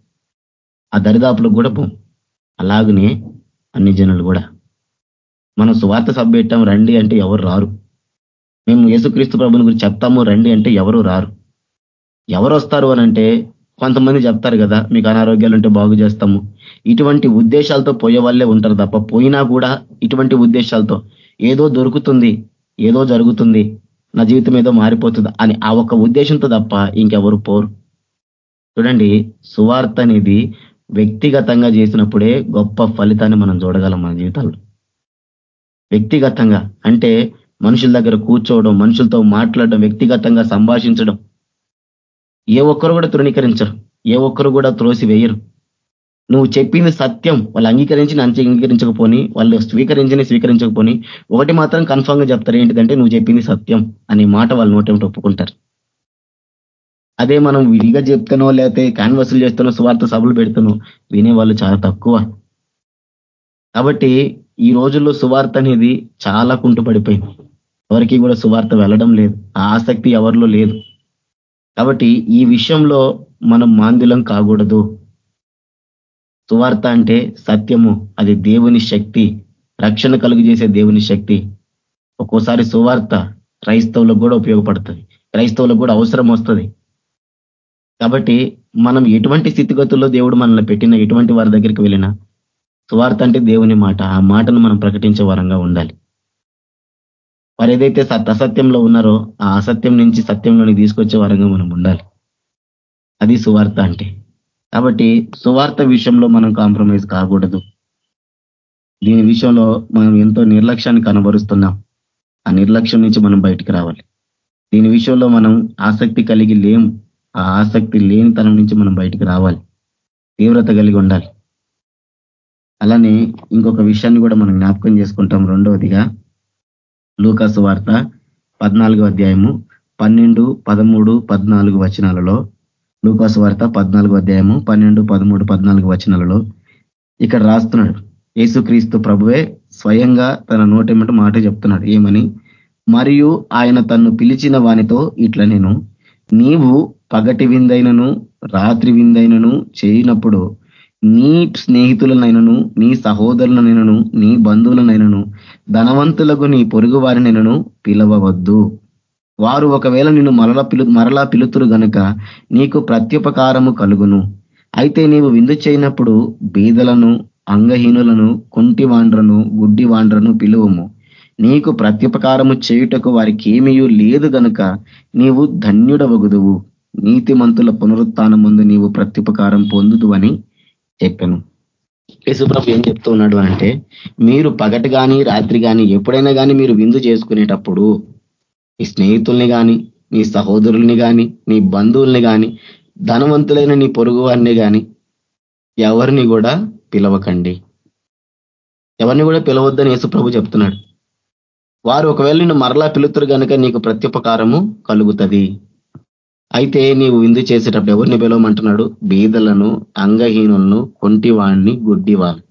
ఆ దరిదాపులకు కూడా పోం. అలాగనే అన్ని జనులు కూడా. మనం సువార్త సభ రండి అంటే ఎవరు రారు. మేము యేసుక్రీస్తు ప్రభుని గురించి చెప్తాము రండి అంటే ఎవరు రారు. ఎవరు వస్తారు అనంటే కొంతమంది చెప్తారు కదా మీకు అనారోగ్యాలు ఉంటే బాగు చేస్తాము. ఇటువంటి ఉద్దేశాలతో పోయే వాళ్ళే ఉంటారు తప్ప పోయినా కూడా ఇటువంటి ఉద్దేశాలతో ఏదో దొరుకుతుంది ఏదో జరుగుతుంది నా జీవితం ఏదో మారిపోతుంది అని ఆ ఒక్క ఉద్దేశంతో తప్ప ఇంకెవరు పోరు. చూడండి సువార్త అనేది వ్యక్తిగతంగా చేసినప్పుడే గొప్ప ఫలితాన్ని మనం చూడగలం మన జీవితాల్లో. వ్యక్తిగతంగా అంటే మనుషుల దగ్గర కూర్చోవడం మనుషులతో మాట్లాడడం వ్యక్తిగతంగా సంభాషించడం. ఏ ఒక్కరు కూడా తృణీకరించరు. ఏ ఒక్కరు కూడా త్రోసి వేయరు నువ్వు చెప్పింది సత్యం. వాళ్ళు అంగీకరించి అంగీకరించకపోని వాళ్ళు స్వీకరించని స్వీకరించకపోని ఒకటి మాత్రం కన్ఫామ్గా చెప్తారు ఏంటిదంటే నువ్వు చెప్పింది సత్యం అనే మాట వాళ్ళు నోటేమిటి ఒప్పుకుంటారు. అదే మనం విడిగా చెప్తానో లేకపోతే క్యాన్వసులు చేస్తానో స్వార్థ సభలు పెడతానో వినేవాళ్ళు చాలా తక్కువ. కాబట్టి ఈ రోజుల్లో సువార్త అనేది చాలా కుంటుపడిపోయింది. ఎవరికి కూడా సువార్త వెళ్ళడం లేదు. ఆ ఆసక్తి ఎవరిలో లేదు. కాబట్టి ఈ విషయంలో మనం మాందులం కాకూడదు. సువార్త అంటే సత్యము. అది దేవుని శక్తి. రక్షణ కలుగు చేసే దేవుని శక్తి. ఒక్కోసారి సువార్త క్రైస్తవులకు కూడా ఉపయోగపడుతుంది. క్రైస్తవులకు కూడా అవసరం వస్తుంది. కాబట్టి మనం ఎటువంటి స్థితిగతుల్లో దేవుడు మనల్ని పెట్టిన ఎటువంటి వారి దగ్గరికి వెళ్ళినా సువార్త అంటే దేవుని మాట. ఆ మాటను మనం ప్రకటించే వరంగా ఉండాలి. వారు ఏదైతే అసత్యంలో ఉన్నారో ఆ అసత్యం నుంచి సత్యంలోని తీసుకొచ్చే వరంగా మనం ఉండాలి. అది సువార్త అంటే. కాబట్టి సువార్త విషయంలో మనం కాంప్రమైజ్ కాకూడదు. దీని విషయంలో మనం ఎంతో నిర్లక్ష్యాన్ని కనబరుస్తున్నాం. ఆ నిర్లక్ష్యం నుంచి మనం బయటికి రావాలి. దీని విషయంలో మనం ఆసక్తి కలిగి లేం. ఆ ఆసక్తి లేని తనం నుంచి మనం బయటికి రావాలి. తీవ్రత కలిగి ఉండాలి. అలానే ఇంకొక విషయాన్ని కూడా మనం జ్ఞాపకం చేసుకుంటాం రెండవదిగా లూకాసు వార్త పద్నాలుగో అధ్యాయము పన్నెండు పదమూడు పద్నాలుగు వచనాలలో. లూకాసు వార్త పద్నాలుగు అధ్యాయము పన్నెండు పదమూడు పద్నాలుగు వచనాలలో ఇక్కడ రాస్తున్నాడు. యేసుక్రీస్తు ప్రభువే స్వయంగా తన నోటేమిటి మాట చెప్తున్నాడు. ఏమని? మరియు ఆయన తన్ను పిలిచిన వానితో ఇట్లా నేను నీవు పగటి విందైనను రాత్రి విందైనను చేయనప్పుడు నీ స్నేహితులనైనను నీ సహోదరులనైనను నీ బంధువులనైనను ధనవంతులకు నీ పొరుగు వారినైనను పిలవవద్దు. వారు ఒకవేళ నిన్ను మరలా పిలు మరలా పిలుతురు గనుక నీకు ప్రత్యుపకారము కలుగును. అయితే నీవు విందు చేయనప్పుడు బీదలను అంగహీనులను కుంటి వాండ్రను గుడ్డి వాండ్రను పిలువము. నీకు ప్రత్యుపకారము చేయుటకు వారికి ఏమీయూ లేదు గనుక నీవు ధన్యుడవగుదువు. నీతిమంతుల పునరుత్నం ముందు నీవు ప్రత్యుపకారం పొందుదు అని చెప్పాను. యేసుప్రభు ఏం చెప్తూ ఉన్నాడు అంటే మీరు పగటి కానీ రాత్రి కానీ ఎప్పుడైనా కానీ మీరు విందు చేసుకునేటప్పుడు నీ స్నేహితుల్ని కానీ నీ సహోదరుల్ని కానీ నీ బంధువుల్ని కానీ ధనవంతులైన నీ పొరుగు వారిని కానీ ఎవరిని కూడా పిలవకండి. ఎవరిని కూడా పిలవద్దని యేసుప్రభు చెప్తున్నాడు. వారు ఒకవేళ నిన్ను మరలా పిలుతురు కనుక నీకు ప్రత్యుపకారము కలుగుతుంది. అయితే నీవు విందు చేసేటప్పుడు ఎవరిని పిలవమంటున్నాడు? బీదలను అంగహీనులను కొంటివాణ్ణి గుడ్డివాణ్ణి.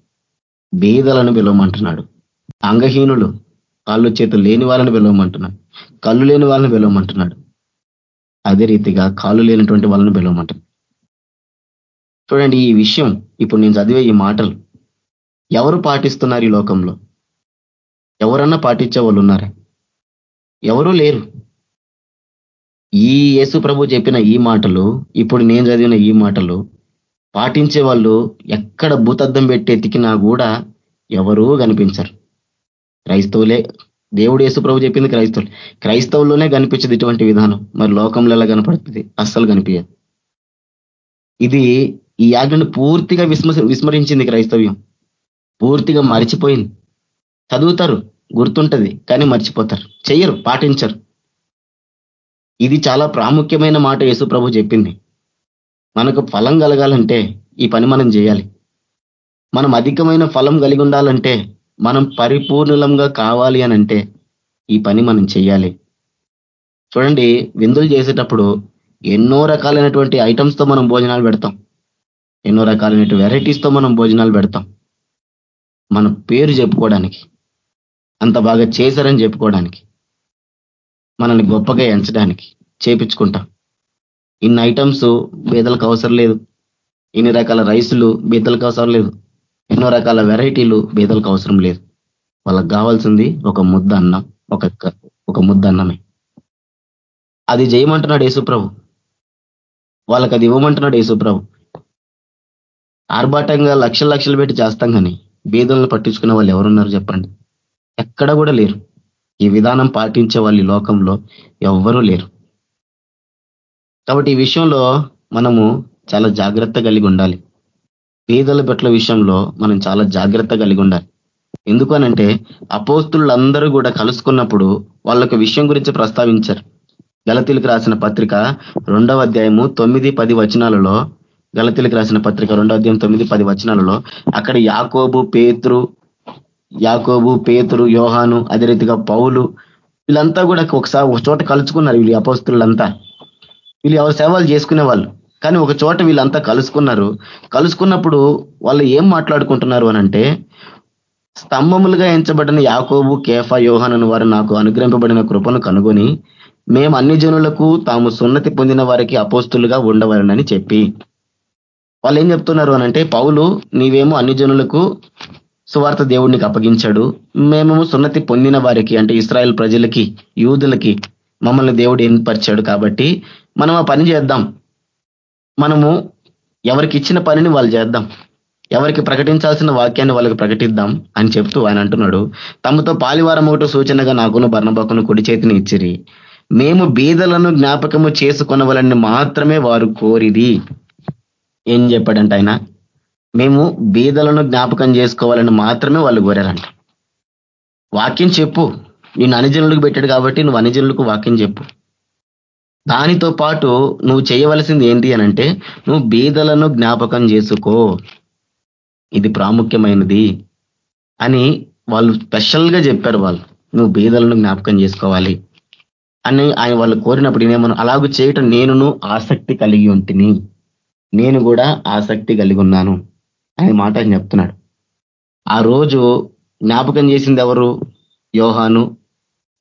బీదలను పిలవమంటున్నాడు. అంగహీనులు కాళ్ళు చేతులు లేని వాళ్ళని పిలవమంటున్నాడు. కళ్ళు లేని వాళ్ళని పిలవమంటున్నాడు. అదే రీతిగా కాళ్ళు లేనటువంటి వాళ్ళని పిలవమంటున్నాడు. చూడండి ఈ విషయం ఇప్పుడు నేను చదివే ఈ మాటలు. ఎవరు పాటిస్తున్నారు ఈ లోకంలో? ఎవరన్నా పాటించే వాళ్ళు ఉన్నారా? ఎవరూ లేరు. ఈ యేసు ప్రభు చెప్పిన ఈ మాటలు ఇప్పుడు నేను చదివిన ఈ మాటలు పాటించే వాళ్ళు ఎక్కడ భూతద్దం పెట్టి ఎతికినా కూడా ఎవరూ కనిపించరు. క్రైస్తవులే దేవుడు యేసు ప్రభు చెప్పింది క్రైస్తవులు. క్రైస్తవుల్లోనే కనిపించదు ఇటువంటి విధానం. మరి లోకంలో ఎలా కనపడుతుంది? అస్సలు కనిపించదు. ఇది ఈ ఆజ్ఞను పూర్తిగా విస్మ విస్మరించింది క్రైస్తవ్యం. పూర్తిగా మరిచిపోయింది. చదువుతారు గుర్తుంటది కానీ మర్చిపోతారు. చెయ్యరు పాటించరు. ఇది చాలా ప్రాముఖ్యమైన మాట యేసు ప్రభు చెప్పింది. మనకు ఫలం కలగాలంటే ఈ పని మనం చేయాలి. మనం అధికమైన ఫలం కలిగి ఉండాలంటే మనం పరిపూర్ణలంగా కావాలి అని అంటే ఈ పని మనం చేయాలి. చూడండి విందులు చేసేటప్పుడు ఎన్నో రకాలైనటువంటి ఐటమ్స్తో మనం భోజనాలు పెడతాం. ఎన్నో రకాలైనటువంటి వెరైటీస్తో మనం భోజనాలు పెడతాం. మన పేరు చెప్పుకోవడానికి అంత బాగా చేశారని చెప్పుకోవడానికి. మనల్ని గొప్పగా ఎంచడానికి చేపించుకుంటాం. ఇన్ని ఐటమ్స్ బీదలకు అవసరం లేదు. ఇన్ని రకాల రైసులు బీదలకు అవసరం లేదు. ఎన్నో రకాల వెరైటీలు బీదలకు అవసరం లేదు. వాళ్ళకి కావాల్సింది ఒక ముద్ద అన్నం ఒక ఒక ముద్ద అన్నమే. అది చేయమంటున్నాడు యేసుప్రభు. వాళ్ళకి అది ఇవ్వమంటున్నాడు యేసుప్రభు. ఆర్భాటంగా లక్షలు లక్షలు పెట్టి చేస్తాం కానీ బీదలను పట్టించుకునే వాళ్ళు ఎవరున్నారు చెప్పండి? ఎక్కడ కూడా లేరు. ఈ విధానం పాటించే వాళ్ళు లోకంలో ఎవ్వరూ లేరు. కాబట్టి ఈ విషయంలో మనము చాలా జాగ్రత్త కలిగి ఉండాలి. పేదల పట్ల విషయంలో మనం చాలా జాగ్రత్త కలిగి ఉండాలి. ఎందుకనంటే అపోస్తులందరూ కూడా కలుసుకున్నప్పుడు వాళ్ళొక విషయం గురించి ప్రస్తావించారు. గలతీలకు రాసిన పత్రిక రెండవ అధ్యాయము తొమ్మిది పది వచనాలలో గలతీలకు రాసిన పత్రిక రెండవ అధ్యాయం తొమ్మిది పది వచనాలలో అక్కడ యాకోబు పేతురు యాకోబు పేతురు యోహాను అదే రీతిగా పౌలు వీళ్ళంతా కూడా ఒకసారి ఒక చోట కలుసుకున్నారు వీళ్ళు అపోస్తులంతా వీళ్ళు ఎవరు సేవలు చేసుకునే వాళ్ళు కానీ ఒక చోట వీళ్ళంతా కలుసుకున్నారు. కలుసుకున్నప్పుడు వాళ్ళు ఏం మాట్లాడుకుంటున్నారు అనంటే స్తంభములుగా ఎంచబడిన యాకోబు కేఫా యోహాన్ వారు నాకు అనుగ్రహింపబడిన కృపను కనుగొని మేము అన్ని జనులకు తాము సున్నతి పొందిన వారికి అపోస్తులుగా ఉండవాలని చెప్పి. వాళ్ళు ఏం చెప్తున్నారు అనంటే పౌలు నీవేమో అన్ని జనులకు సువార్త దేవుడికి అప్పగించాడు. మేము సున్నతి పొందిన వారికి అంటే ఇస్రాయల్ ప్రజలకి యూదులకి మమ్మల్ని దేవుడు ఏర్పరిచాడు కాబట్టి మనం ఆ పని చేద్దాం. మనము ఎవరికి ఇచ్చిన పనిని వాళ్ళు చేద్దాం. ఎవరికి ప్రకటించాల్సిన వాక్యాన్ని వాళ్ళకి ప్రకటిద్దాం అని చెప్తూ ఆయన అంటున్నాడు. తమతో పాలివారం ఒకటి సూచనగా నాకును బర్ణబకును కుడి చేతిని ఇచ్చిరి. మేము బీదలను జ్ఞాపకము వాళ్ళని మాత్రమే వారు కోరిది ఏం చెప్పాడంట ఆయన? మేము బీదలను జ్ఞాపకం చేసుకోవాలని మాత్రమే వాళ్ళు కోరారంట. వాక్యం చెప్పు. నేను అనిజనులకు పెట్టాడు కాబట్టి నువ్వు అనిజనులకు వాక్యం చెప్పు. దానితో పాటు నువ్వు చేయవలసింది ఏంటి అనంటే నువ్వు బీదలను జ్ఞాపకం చేసుకో. ఇది ప్రాముఖ్యమైనది అని వాళ్ళు స్పెషల్గా చెప్పారు వాళ్ళు. నువ్వు బీదలను జ్ఞాపకం చేసుకోవాలి అని ఆయన వాళ్ళు కోరినప్పుడు నేను అలాగూ చేయటం నేనును ఆసక్తి కలిగి ఉంటిని. నేను కూడా ఆసక్తి కలిగి ఉన్నాను. అనే మాట ఆయన చెప్తున్నాడు. ఆ రోజు జ్ఞాపకం చేసింది ఎవరు? యోహాను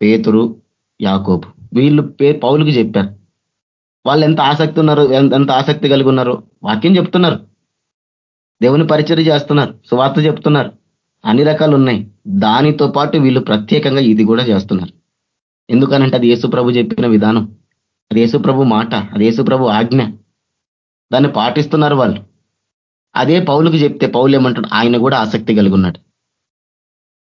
పేతురు యాకోబు. వీళ్ళు పే పౌలుకి చెప్పారు. వాళ్ళు ఎంత ఆసక్తి ఉన్నారు ఎంత ఆసక్తి కలిగి ఉన్నారో వాక్యం చెప్తున్నారు. దేవుని పరిచయం చేస్తున్నారు సువార్త చెప్తున్నారు. అన్ని రకాలు ఉన్నాయి. దానితో పాటు వీళ్ళు ప్రత్యేకంగా ఇది కూడా చేస్తున్నారు. ఎందుకనంటే అది యేసుప్రభు చెప్పిన విధానం. అది యేసుప్రభు మాట అది యేసుప్రభు ఆజ్ఞ. దాన్ని పాటిస్తున్నారు వాళ్ళు. అదే పౌలుకి చెప్తే పౌలు ఏమంటాడు? ఆయన కూడా ఆసక్తి కలిగి ఉన్నాడు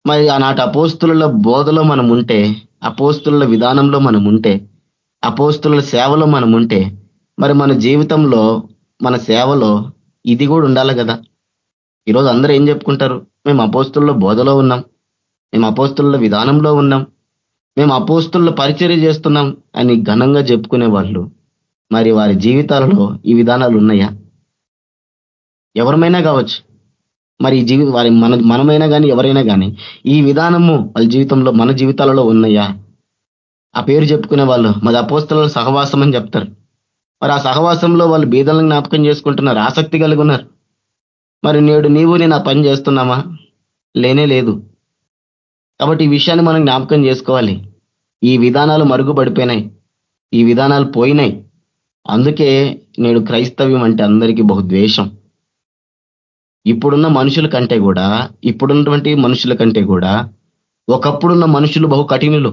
మరి ఆనాటి అపోస్తుల బోధలో మనం ఉంటే అపోస్తుల విధానంలో మనం ఉంటే అపోస్తుల సేవలో మనం ఉంటే మరి మన జీవితంలో మన సేవలో ఇది కూడా ఉండాలి కదా. ఈరోజు అందరూ ఏం చెప్పుకుంటారు? మేము అపోస్తుల్లో బోధలో ఉన్నాం. మేము అపోస్తుల విధానంలో ఉన్నాం. మేము అపోస్తుల్లో పరిచర్య చేస్తున్నాం అని ఘనంగా చెప్పుకునే వాళ్ళు మరి వారి జీవితాలలో ఈ విధానాలు ఉన్నాయా? ఎవరమైనా కావచ్చు. మరి ఈ జీవి వారి మన మనమైనా కానీ ఎవరైనా కానీ ఈ విధానము వాళ్ళ జీవితంలో మన జీవితాలలో ఉన్నాయా? ఆ పేరు చెప్పుకునే వాళ్ళు మరి అపోస్తలలో సహవాసం అని చెప్తారు. మరి ఆ సహవాసంలో వాళ్ళు బీదలను జ్ఞాపకం చేసుకుంటున్నారు ఆసక్తి కలుగున్నారు ఉన్నారు. మరి నేడు నీవు నేను ఆ పని చేస్తున్నామా? లేనే లేదు. కాబట్టి ఈ విషయాన్ని మనం జ్ఞాపకం చేసుకోవాలి. ఈ విధానాలు మరుగుపడిపోయినాయి. ఈ విధానాలు పోయినాయి. అందుకే నేడు క్రైస్తవ్యం అంటే అందరికీ బహుద్వేషం ఇప్పుడున్న మనుషుల కంటే కూడా ఇప్పుడున్నటువంటి మనుషుల కంటే కూడా ఒకప్పుడున్న మనుషులు బహు కఠినులు.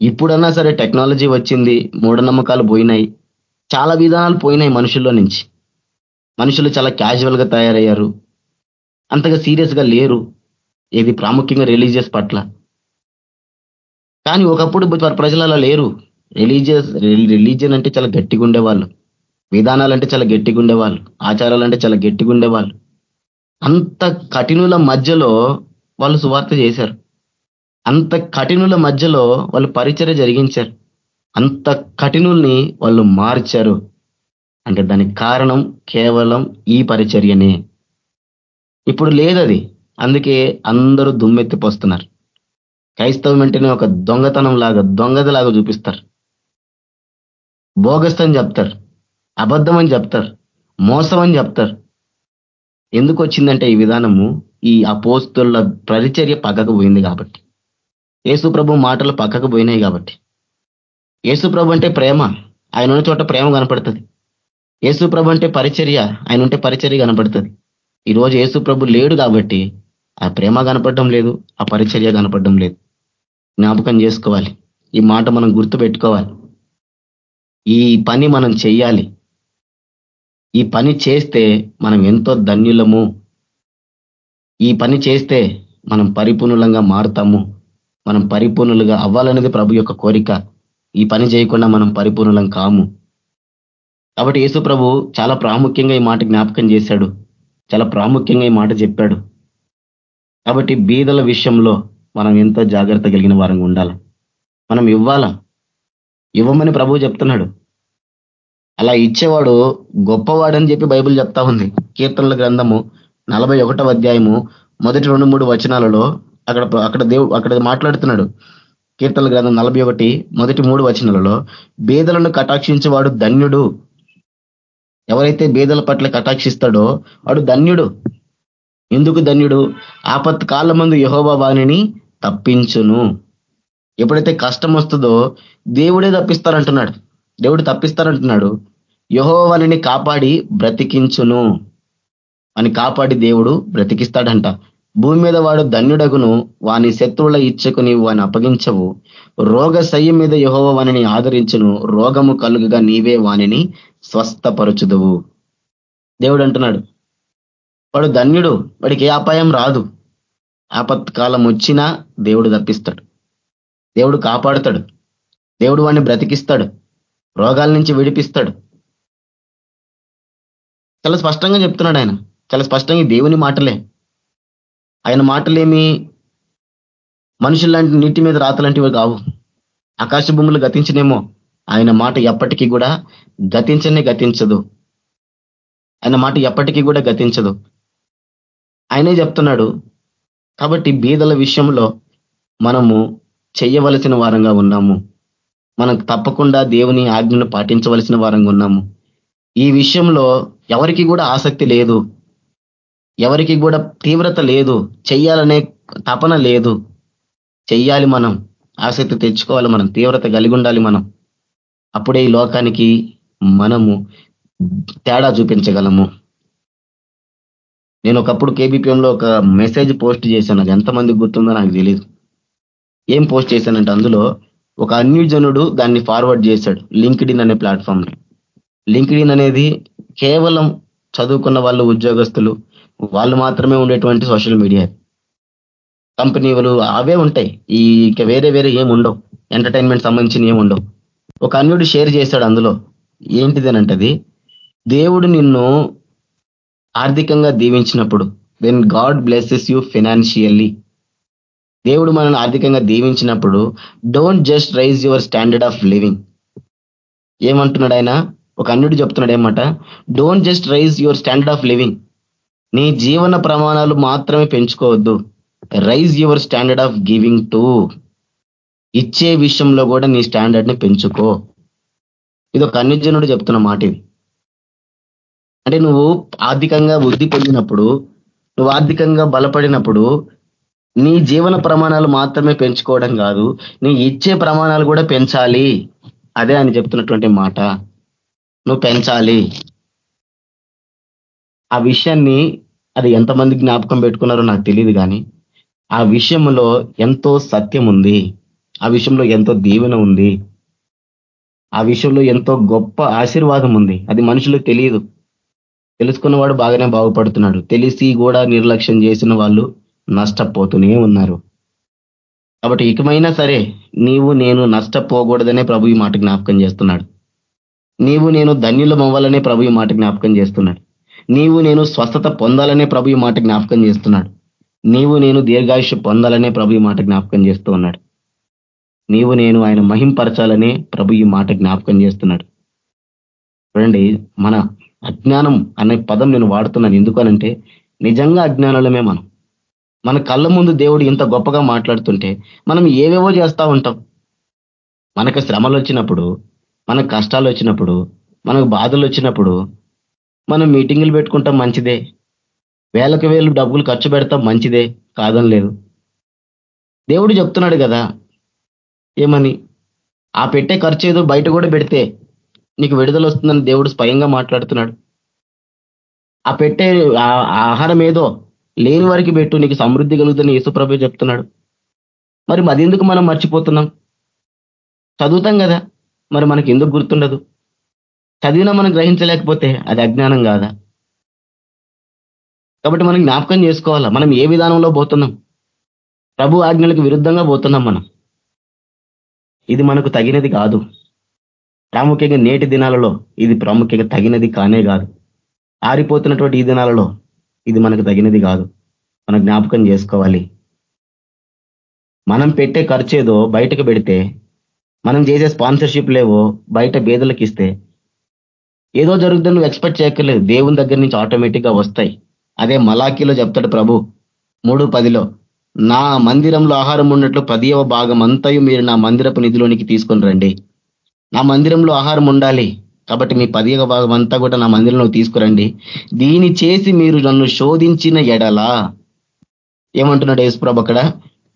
ఇప్పుడన్నా సరే టెక్నాలజీ వచ్చింది మూఢనమ్మకాలు పోయినాయి చాలా విధానాలు పోయినాయి మనుషుల్లో నుంచి. మనుషులు చాలా క్యాజువల్గా తయారయ్యారు అంతగా సీరియస్గా లేరు ఏది ప్రాముఖ్యంగా రిలీజియస్ పట్ల. కానీ ఒకప్పుడు ప్రజలు అలా లేరు. రిలీజియస్ రిలీజియన్ అంటే చాలా గట్టిగా ఉండేవాళ్ళు. విధానాలు అంటే చాలా గట్టిగా ఉండేవాళ్ళు ఆచారాలు అంటే చాలా గట్టిగా ఉండేవాళ్ళు అంత కఠినుల మధ్యలో వాళ్ళు సువార్త చేశారు. అంత కఠినుల మధ్యలో వాళ్ళు పరిచర్య జరిగించారు. అంత కఠినుల్ని వాళ్ళు మార్చారు. అంటే దానికి కారణం కేవలం ఈ పరిచర్యనే. ఇప్పుడు లేదది. అందుకే అందరూ దుమ్మెత్తిపోస్తున్నారు. క్రైస్తవం అంటేనే ఒక దొంగతనం లాగా దొంగతలాగా చూపిస్తారు. బోగస్తని చెప్తారు. అబద్ధం అని చెప్తారు మోసం అని చెప్తారు. ఎందుకు వచ్చిందంటే ఈ విధానము ఈ అపోస్తుల పరిచర్య పక్కకు పోయింది కాబట్టి. యేసుప్రభు మాటలు పక్కకు పోయినాయి కాబట్టి. యేసుప్రభు అంటే ప్రేమ ఆయన ఉన్న చోట ప్రేమ కనపడుతుంది. యేసుప్రభు అంటే పరిచర్య ఆయన ఉంటే పరిచర్య కనపడుతుంది. ఈరోజు యేసుప్రభు లేడు కాబట్టి ఆ ప్రేమ కనపడడం లేదు ఆ పరిచర్య కనపడడం లేదు. జ్ఞాపకం చేసుకోవాలి. ఈ మాట మనం గుర్తు పెట్టుకోవాలి ఈ పని మనం చెయ్యాలి. ఈ పని చేస్తే మనం ఎంతో ధన్యులము. ఈ పని చేస్తే మనం పరిపూర్ణులంగా మారుతాము. మనం పరిపూర్ణులుగా అవ్వాలనేది ప్రభు యొక్క కోరిక. ఈ పని చేయకుండా మనం పరిపూర్ణులం కాము. కాబట్టి యేసు ప్రభు చాలా ప్రాముఖ్యంగా ఈ మాట జ్ఞాపకం చేశాడు. చాలా ప్రాముఖ్యంగా ఈ మాట చెప్పాడు. కాబట్టి బీదల విషయంలో మనం ఎంతో జాగ్రత్త కలిగిన వారంగా ఉండాలి. మనం ఇవ్వాలా? ఇవ్వమని ప్రభు చెప్తున్నాడు. అలా ఇచ్చేవాడు గొప్పవాడని చెప్పి బైబిల్ చెప్తా ఉంది. కీర్తనల గ్రంథము నలభై అధ్యాయము మొదటి రెండు మూడు వచనాలలో అక్కడ అక్కడ దేవు అక్కడ మాట్లాడుతున్నాడు. కీర్తనల గ్రంథం నలభై ఒకటి మొదటి మూడు వచనాలలో బేదలను కటాక్షించేవాడు ధన్యుడు. ఎవరైతే బేదల పట్ల కటాక్షిస్తాడో వాడు ధన్యుడు. ఎందుకు ధన్యుడు? ఆపత్ కాలం మందు యహోబా తప్పించును. ఎప్పుడైతే కష్టం వస్తుందో దేవుడే తప్పిస్తారంటున్నాడు. దేవుడు తప్పిస్తారంటున్నాడు. యహోవనని కాపాడి బ్రతికించును అని కాపాడి దేవుడు బ్రతికిస్తాడంట. భూమి మీద వాడు ధన్యుడగును వాని శత్రువుల ఇచ్చకు నీవు వాని అప్పగించవు. రోగ సయ్యం మీద యహోవ వానిని ఆదరించును రోగము కలుగుగా నీవే వానిని స్వస్థపరచుదువు. దేవుడు అంటున్నాడు వాడు ధన్యుడు వాడికి ఏ అపాయం రాదు. ఆపత్కాలం వచ్చినా దేవుడు తప్పిస్తాడు. దేవుడు కాపాడుతాడు. దేవుడు వాడిని బ్రతికిస్తాడు. రోగాల నుంచి విడిపిస్తాడు. చాలా స్పష్టంగా చెప్తున్నాడు ఆయన. చాలా స్పష్టంగా దేవుని మాటలే. ఆయన మాటలేమి మనుషులాంటి నీటి మీద రాతలాంటివి కావు. ఆకాశ భూములు గతించనేమో. ఆయన మాట ఎప్పటికీ కూడా గతించనే గతించదు. ఆయన మాట ఎప్పటికీ కూడా గతించదు. ఆయనే చెప్తున్నాడు. కాబట్టి బీదల విషయంలో మనము చెయ్యవలసిన వారంగా ఉన్నాము. మనం తప్పకుండా దేవుని ఆజ్ఞను పాటించవలసిన వారంగా ఉన్నాము. ఈ విషయంలో ఎవరికి కూడా ఆసక్తి లేదు. ఎవరికి కూడా తీవ్రత లేదు. చెయ్యాలనే తపన లేదు. చెయ్యాలి మనం. ఆసక్తి తెచ్చుకోవాలి మనం. తీవ్రత కలిగి ఉండాలి మనం. అప్పుడే ఈ లోకానికి మనము తేడా చూపించగలము. నేను ఒకప్పుడు కేబిపిఎంలో ఒక మెసేజ్ పోస్ట్ చేశాను. అది ఎంతమంది గుర్తుందో నాకు తెలియదు ఏం పోస్ట్ చేశానంటే అందులో ఒక అన్యుజనుడు దాన్ని ఫార్వర్డ్ చేశాడు. లింక్డ్ అనే ప్లాట్ఫామ్ లింక్డ్ అనేది కేవలం చదువుకున్న వాళ్ళు ఉద్యోగస్తులు వాళ్ళు మాత్రమే ఉండేటువంటి సోషల్ మీడియా. కంపెనీలు అవే ఉంటాయి. ఈ ఇక వేరే వేరే ఏం ఉండవు. ఎంటర్టైన్మెంట్ సంబంధించిన ఏం ఉండవు. ఒక అన్యుడు షేర్ చేశాడు అందులో. ఏంటిదేనంటది దేవుడు నిన్ను ఆర్థికంగా దీవించినప్పుడు when God blesses you financially దేవుడు మనల్ని ఆర్థికంగా దీవించినప్పుడు don't just raise your standard of living ఏమంటున్నాడు ఆయన? ఒక అన్యుడు చెప్తున్నాడు ఏమంట? Don't just raise your standard of living నీ జీవన ప్రమాణాలు మాత్రమే పెంచుకోవద్దు. Raise your standard of giving to ఇచ్చే విషయంలో కూడా నీ స్టాండర్డ్ని పెంచుకో. ఇది ఒక అన్యజనుడు చెప్తున్న మాట ఇది. అంటే నువ్వు ఆర్థికంగా వృద్ధి పొందినప్పుడు నువ్వు ఆర్థికంగా బలపడినప్పుడు నీ జీవన ప్రమాణాలు మాత్రమే పెంచుకోవడం కాదు నీ ఇచ్చే ప్రమాణాలు కూడా పెంచాలి. అదే అని చెప్తున్నటువంటి మాట. నువ్వు పెంచాలి. ఆ విషయాన్ని అది ఎంతమంది జ్ఞాపకం పెట్టుకున్నారో నాకు తెలియదు కానీ ఆ విషయంలో ఎంతో సత్యం ఉంది. ఆ విషయంలో ఎంతో దీవెన ఉంది. ఆ విషయంలో ఎంతో గొప్ప ఆశీర్వాదం ఉంది. అది మనుషులకు తెలియదు. తెలుసుకున్నవాడు బాగానే బాగుపడుతున్నాడు. తెలిసి కూడా నిర్లక్ష్యం చేసిన వాళ్ళు నష్టపోతూనే ఉన్నారు. కాబట్టి ఇకమైనా సరే నీవు నేను నష్టపోకూడదనే ప్రభు ఈ మాట జ్ఞాపకం చేస్తున్నాడు. నీవు నేను ధన్యులం అవ్వాలనే ప్రభు ఈ మాట జ్ఞాపకం చేస్తున్నాడు. నీవు నేను స్వస్థత పొందాలనే ప్రభు ఈ మాట జ్ఞాపకం చేస్తున్నాడు. నీవు నేను దీర్ఘాయుష పొందాలనే ప్రభు ఈ మాట జ్ఞాపకం చేస్తూ ఉన్నాడు. నీవు నేను ఆయన మహింపరచాలనే ప్రభు ఈ మాట జ్ఞాపకం చేస్తున్నాడు. చూడండి మన అజ్ఞానం అనే పదం నేను వాడుతున్నాను. ఎందుకనంటే నిజంగా అజ్ఞానులమే మనం. మన కళ్ళ ముందు దేవుడు ఇంత గొప్పగా మాట్లాడుతుంటే మనం ఏవేవో చేస్తూ ఉంటాం. మనకు శ్రమలు వచ్చినప్పుడు మనకు కష్టాలు వచ్చినప్పుడు మనకు బాధలు వచ్చినప్పుడు మనం మీటింగులు పెట్టుకుంటాం మంచిదే. వేలకు వేలు డబ్బులు ఖర్చు పెడతాం మంచిదే కాదని లేదు. దేవుడు చెప్తున్నాడు కదా ఏమని? ఆ పెట్టే ఖర్చు ఏదో బయట కూడా పెడితే నీకు విడుదల వస్తుందని దేవుడు స్వయంగా మాట్లాడుతున్నాడు. ఆ పెట్టే ఆహారం ఏదో లేని వారికి పెట్టు నీకు సమృద్ధి కలుగుతుందని యేసుప్రభు చెప్తున్నాడు. మరి అది ఎందుకు మనం మర్చిపోతున్నాం? చదువుతాం కదా. మరి మనకి ఎందుకు గుర్తుండదు? చదివినా మనం గ్రహించలేకపోతే అది అజ్ఞానం కాదా? కాబట్టి మనం జ్ఞాపకం చేసుకోవాలా? మనం ఏ విధానంలో పోతున్నాం? ప్రభు ఆజ్ఞలకు విరుద్ధంగా పోతున్నాం మనం. ఇది మనకు తగినది కాదు. ప్రాముఖ్యంగా నేటి దినాలలో ఇది ప్రాముఖ్యంగా తగినది కానే కాదు. ఆరిపోతున్నటువంటి ఈ దినాలలో ఇది మనకు తగినది కాదు. మనం జ్ఞాపకం చేసుకోవాలి. మనం పెట్టే ఖర్చు ఏదో బయటకు పెడితే మనం చేసే స్పాన్సర్షిప్ లేవో బయట బేదలకు ఇస్తే ఏదో జరుగుతుందని నువ్వు ఎక్స్పెక్ట్ చేయక్కర్లేదు. దేవుని దగ్గర నుంచి ఆటోమేటిక్గా వస్తాయి. అదే మలాఖీలో చెప్తాడు ప్రభు మూడు పదిలో నా మందిరంలో ఆహారం ఉన్నట్లు పదివ భాగం అంతయు మీరు నా మందిరపు నిధిలోనికి తీసుకొని రండి. నా మందిరంలో ఆహారం ఉండాలి కాబట్టి మీ పదివ భాగం అంతా కూడా నా మందిరంలో తీసుకురండి. దీని చేసి మీరు నన్ను శోధించిన ఎడలా ఏమంటున్నాడు యేసుప్రభు అక్కడ?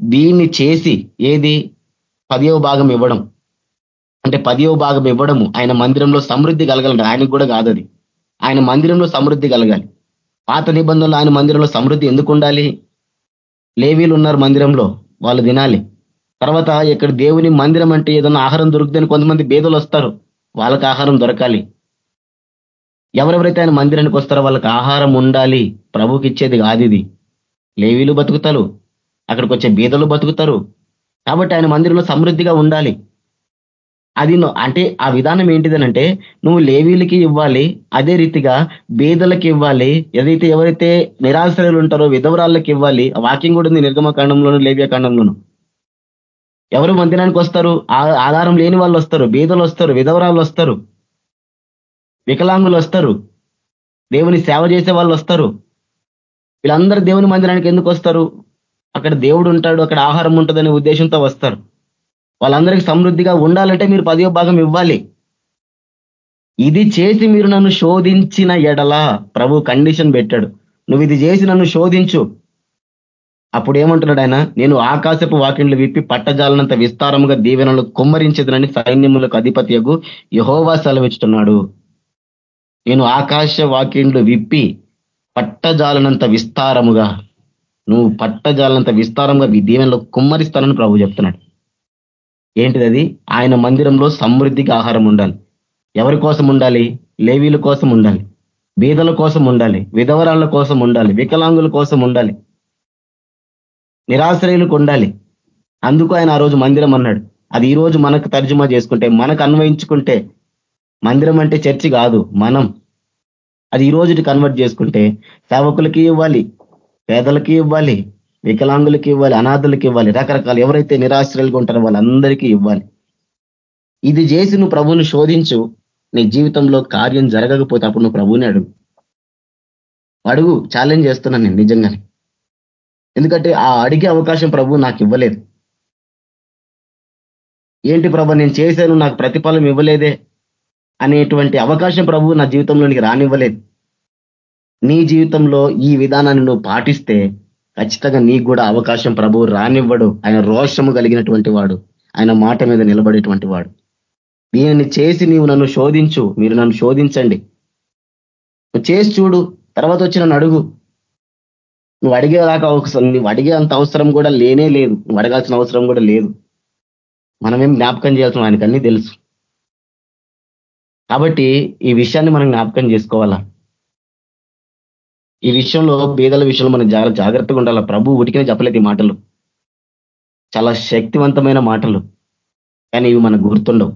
దీన్ని చేసి ఏది? పదివ భాగం ఇవ్వడం. అంటే పదివ భాగం ఇవ్వడము ఆయన మందిరంలో సమృద్ధి కలగాలంటే. ఆయనకు కూడా కాదు అది. ఆయన మందిరంలో సమృద్ధి కలగాలి. పాత నిబంధనలు ఆయన మందిరంలో సమృద్ధి ఎందుకు ఉండాలి? లేవీలు ఉన్నారు మందిరంలో వాళ్ళు తినాలి. తర్వాత ఇక్కడ దేవుని మందిరం అంటే ఏదైనా ఆహారం దొరుకుతుందని కొంతమంది బేదలు వస్తారు. వాళ్ళకి ఆహారం దొరకాలి. ఎవరెవరైతే ఆయన మందిరానికి వస్తారో వాళ్ళకి ఆహారం ఉండాలి. ప్రభుకి ఇచ్చేది కాదు ఇది. లేవీలు బతుకుతారు. అక్కడికి వచ్చే బీదలు బతుకుతారు. కాబట్టి ఆయన మందిరంలో సమృద్ధిగా ఉండాలి. అది అంటే ఆ విధానం ఏంటిదనంటే నువ్వు లేవీలకి ఇవ్వాలి అదే రీతిగా బీదలకి ఇవ్వాలి ఏదైతే ఎవరైతే నిరాశ్రయులు ఉంటారో విధవరాళ్ళకి ఇవ్వాలి వాక్యం కూడా ఉంది నిర్గమకాండంలోను లేవ్యకాండంలోను. ఎవరు మందిరానికి వస్తారు? ఆధారం లేని వాళ్ళు వస్తారు బీదలు వస్తారు విధవరాలు వస్తారు వికలాంగులు వస్తారు దేవుని సేవ చేసే వాళ్ళు వస్తారు. వీళ్ళందరూ దేవుని మందిరానికి ఎందుకు వస్తారు? అక్కడ దేవుడు ఉంటాడు అక్కడ ఆహారం ఉంటుందనే ఉద్దేశంతో వస్తారు. వాళ్ళందరికీ సమృద్ధిగా ఉండాలంటే మీరు పదివ భాగం ఇవ్వాలి. ఇది చేసి మీరు నన్ను శోధించిన ఎడలా ప్రభు కండిషన్ పెట్టాడు. నువ్వు ఇది చేసి నన్ను శోధించు. అప్పుడు ఏమంటున్నాడు ఆయన? నేను ఆకాశపు వాకిండ్లు విప్పి పట్టజాలనంత విస్తారముగా దీవెనలు కుమ్మరించదనని సైన్యములకు అధిపత్యకు యహోవా సెలవిస్తున్నాడు నేను ఆకాశ వాకిండ్లు విప్పి పట్టజాలనంత విస్తారముగా నువ్వు పట్టజాలనంత విస్తారంగా దీవెనలో కుమ్మరిస్తానని ప్రభు చెప్తున్నాడు. ఏంటిది అది ఆయన మందిరంలో సమృద్ధికి ఆహారం ఉండాలి. ఎవరి కోసం ఉండాలి? లేవీల కోసం ఉండాలి. బీదల కోసం ఉండాలి. విధవరాళ్ళ కోసం ఉండాలి. వికలాంగుల కోసం ఉండాలి. నిరాశ్రయులకు ఉండాలి. అందుకు ఆయన ఆ రోజు మందిరం అన్నాడు. అది ఈ రోజు మనకు తర్జుమా చేసుకుంటే మనకు అన్వయించుకుంటే మందిరం అంటే చర్చి కాదు మనం. అది ఈ రోజుకి కన్వర్ట్ చేసుకుంటే సేవకులకి ఇవ్వాలి పేదలకి ఇవ్వాలి వికలాంగులకి ఇవ్వాలి అనాథులకి ఇవ్వాలి రకరకాలు ఎవరైతే నిరాశ్రయులుగా ఉంటారో వాళ్ళందరికీ ఇవ్వాలి. ఇది చేసి నువ్వు ప్రభుని శోధించు నీ జీవితంలో కార్యం జరగకపోతే అప్పుడు నువ్వు ప్రభువుని అడుగు. అడుగు ఛాలెంజ్ చేస్తున్నాను నేను నిజంగానే. ఎందుకంటే ఆ అడిగే అవకాశం ప్రభు నాకు ఇవ్వలేదు. ఏంటి ప్రభు నేను చేశాను నాకు ప్రతిఫలం ఇవ్వలేదే అనేటువంటి అవకాశం ప్రభు నా జీవితంలోనికి రానివ్వలేదు. నీ జీవితంలో ఈ విధానాన్ని నువ్వు పాటిస్తే ఖచ్చితంగా నీకు కూడా అవకాశం ప్రభు రానివ్వడు. ఆయన రోషము కలిగినటువంటి వాడు. ఆయన మాట మీద నిలబడేటువంటి వాడు. దీనిని చేసి నీవు నన్ను శోధించు. మీరు నన్ను శోధించండి. నువ్వు చేసి చూడు. తర్వాత వచ్చి నన్ను అడుగు. నువ్వు అడిగేదాకా అవసరం నువ్వు అడిగే అంత అవసరం కూడా లేనే లేదు. నువ్వు అడగాల్సిన అవసరం కూడా లేదు. మనమేం జ్ఞాపకం చేయాల్సిన ఆయనకన్నీ తెలుసు. కాబట్టి ఈ విషయాన్ని మనం జ్ఞాపకం చేసుకోవాలా? ఈ విషయంలో పేదల విషయంలో మనం చాలా జాగ్రత్తగా ఉండాలి? ప్రభు ఉటికినే చెప్పలేదు ఈ మాటలు. చాలా శక్తివంతమైన మాటలు. కానీ ఇవి మనకు గుర్తుండవు.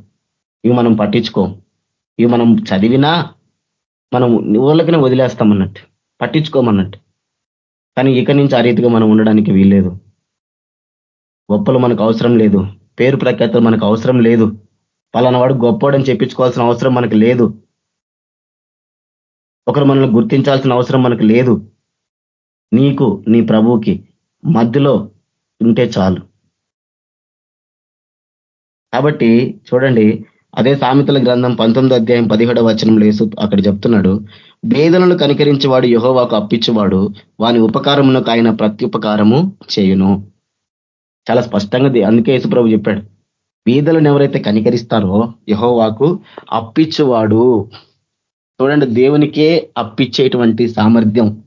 ఇవి మనం పట్టించుకోం ఇవి మనం చదివినా మనం ఊళ్ళకనే వదిలేస్తామన్నట్టు. పట్టించుకోమన్నట్టు. కానీ ఇక నుంచి ఆ రీతిగా మనం ఉండడానికి వీల్లేదు. గొప్పలు మనకు అవసరం లేదు. పేరు ప్రఖ్యాతలు మనకు అవసరం లేదు. పలానా వాడు గొప్పోడని చెప్పించుకోవాల్సిన అవసరం మనకు లేదు. ఒకరు మనల్ని గుర్తించాల్సిన అవసరం మనకు లేదు. నీకు నీ ప్రభువుకి మధ్యలో ఉంటే చాలు. కాబట్టి చూడండి అదే సామెతల గ్రంథం పంతొమ్మిదో అధ్యాయం పదిహేడవ వచనంలో లేసు అక్కడ చెప్తున్నాడు వేదనలు కనికరించేవాడు యహోవాకు అప్పించేవాడు వాని ఉపకారమునకు ఆయన ప్రత్యుపకారము చేయును. చాలా స్పష్టంగా అందుకే యేసుప్రభు చెప్పాడు బీదలను ఎవరైతే కనికరిస్తారో యహోవాకు అప్పించువాడు చూడండి దేవునికే అప్పిచ్చేటువంటి సామర్థ్యం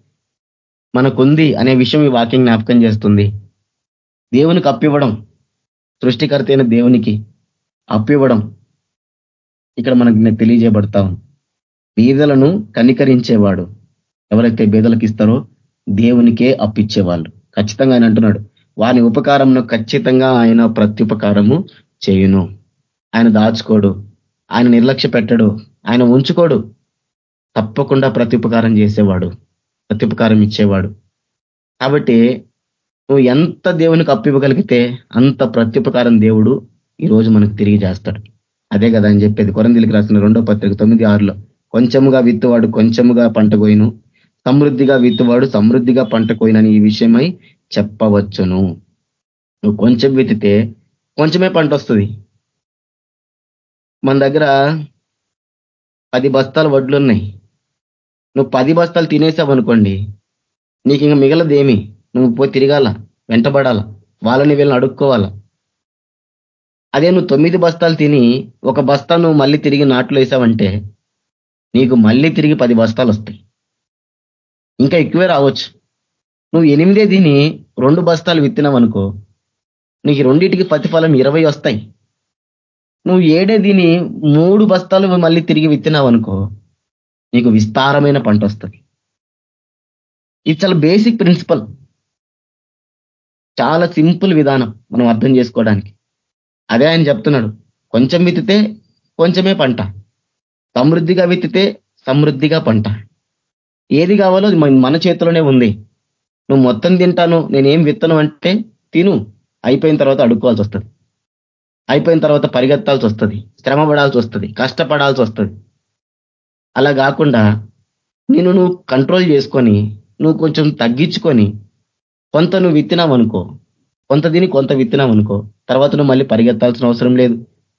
మనకుంది అనే విషయం ఈ వాక్యం జ్ఞాపకం చేస్తుంది. దేవునికి అప్పివ్వడం సృష్టికర్త అయిన దేవునికి అప్పివ్వడం ఇక్కడ మనకు తెలియజేయబడతాం బీదలను కనికరించేవాడు ఎవరైతే బీదలకు ఇస్తారో దేవునికే అప్పిచ్చేవాళ్ళు. ఖచ్చితంగా ఆయన అంటున్నాడు వాని ఉపకారంను ఖచ్చితంగా ఆయన ప్రత్యుపకారము చేయును. ఆయన దాచుకోడు ఆయన నిర్లక్ష్య పెట్టడు ఆయన ఉంచుకోడు తప్పకుండా ప్రత్యుపకారం చేసేవాడు ప్రత్యుపకారం ఇచ్చేవాడు. కాబట్టి నువ్వు ఎంత దేవునికి అప్పివ్వగలిగితే అంత ప్రత్యుపకారం దేవుడు ఈరోజు మనకు తిరిగి చేస్తాడు. అదే కదా అని చెప్పేది కొరందిలికి రాసిన రెండో పత్రిక తొమ్మిది ఆరులో. కొంచెముగా విత్తువాడు కొంచెముగా పంట కోయిను సమృద్ధిగా విత్తువాడు సమృద్ధిగా పంట కోయినని ఈ విషయమై చెప్పవచ్చును. నువ్వు కొంచెం విత్తితే కొంచెమే పంట వస్తుంది. మన దగ్గర పది బస్తాలు వడ్లు ఉన్నాయి నువ్వు పది బస్తాలు తినేసావనుకోండి నీకు ఇంకా మిగలదేమి నువ్వు పోయి తిరగాల వెంటబడాల వాళ్ళని వీళ్ళని అడుక్కోవాలా. అదే నువ్వు తొమ్మిది బస్తాలు తిని ఒక బస్తా నువ్వు మళ్ళీ తిరిగి నాట్లు వేసావంటే నీకు మళ్ళీ తిరిగి పది బస్తాలు వస్తాయి. ఇంకా ఎక్కువే రావచ్చు. నువ్వు ఎనిమిదే తిని రెండు బస్తాలు విత్తినావు అనుకో నీకు రెండింటికి ప్రతిఫలం ఇరవై వస్తాయి. నువ్వు ఏడే తిని మూడు బస్తాలు మళ్ళీ తిరిగి విత్తినావు అనుకో నీకు విస్తారమైన పంట వస్తుంది. ఇది చాలా బేసిక్ ప్రిన్సిపల్ చాలా సింపుల్ విధానం మనం అర్థం చేసుకోవడానికి. అదే ఆయన చెప్తున్నాడు కొంచెం విత్తితే కొంచెమే పంట సమృద్ధిగా విత్తితే సమృద్ధిగా పంట. ఏది కావాలో మన చేతిలోనే ఉంది. నువ్వు మొత్తం తింటాను నేనేం విత్తను అంటే తిను అయిపోయిన తర్వాత అడుక్కోవాల్సి వస్తుంది. అయిపోయిన తర్వాత పరిగెత్తాల్సి వస్తుంది శ్రమ పడాల్సి వస్తుంది కష్టపడాల్సి వస్తుంది. అలా కాకుండా నేను నువ్వు కంట్రోల్ చేసుకొని నువ్వు కొంచెం తగ్గించుకొని కొంత నువ్వు విత్తినావు అనుకో కొంత తిని కొంత విత్తినావు అనుకో తర్వాత నువ్వు మళ్ళీ పరిగెత్తాల్సిన అవసరం లేదు.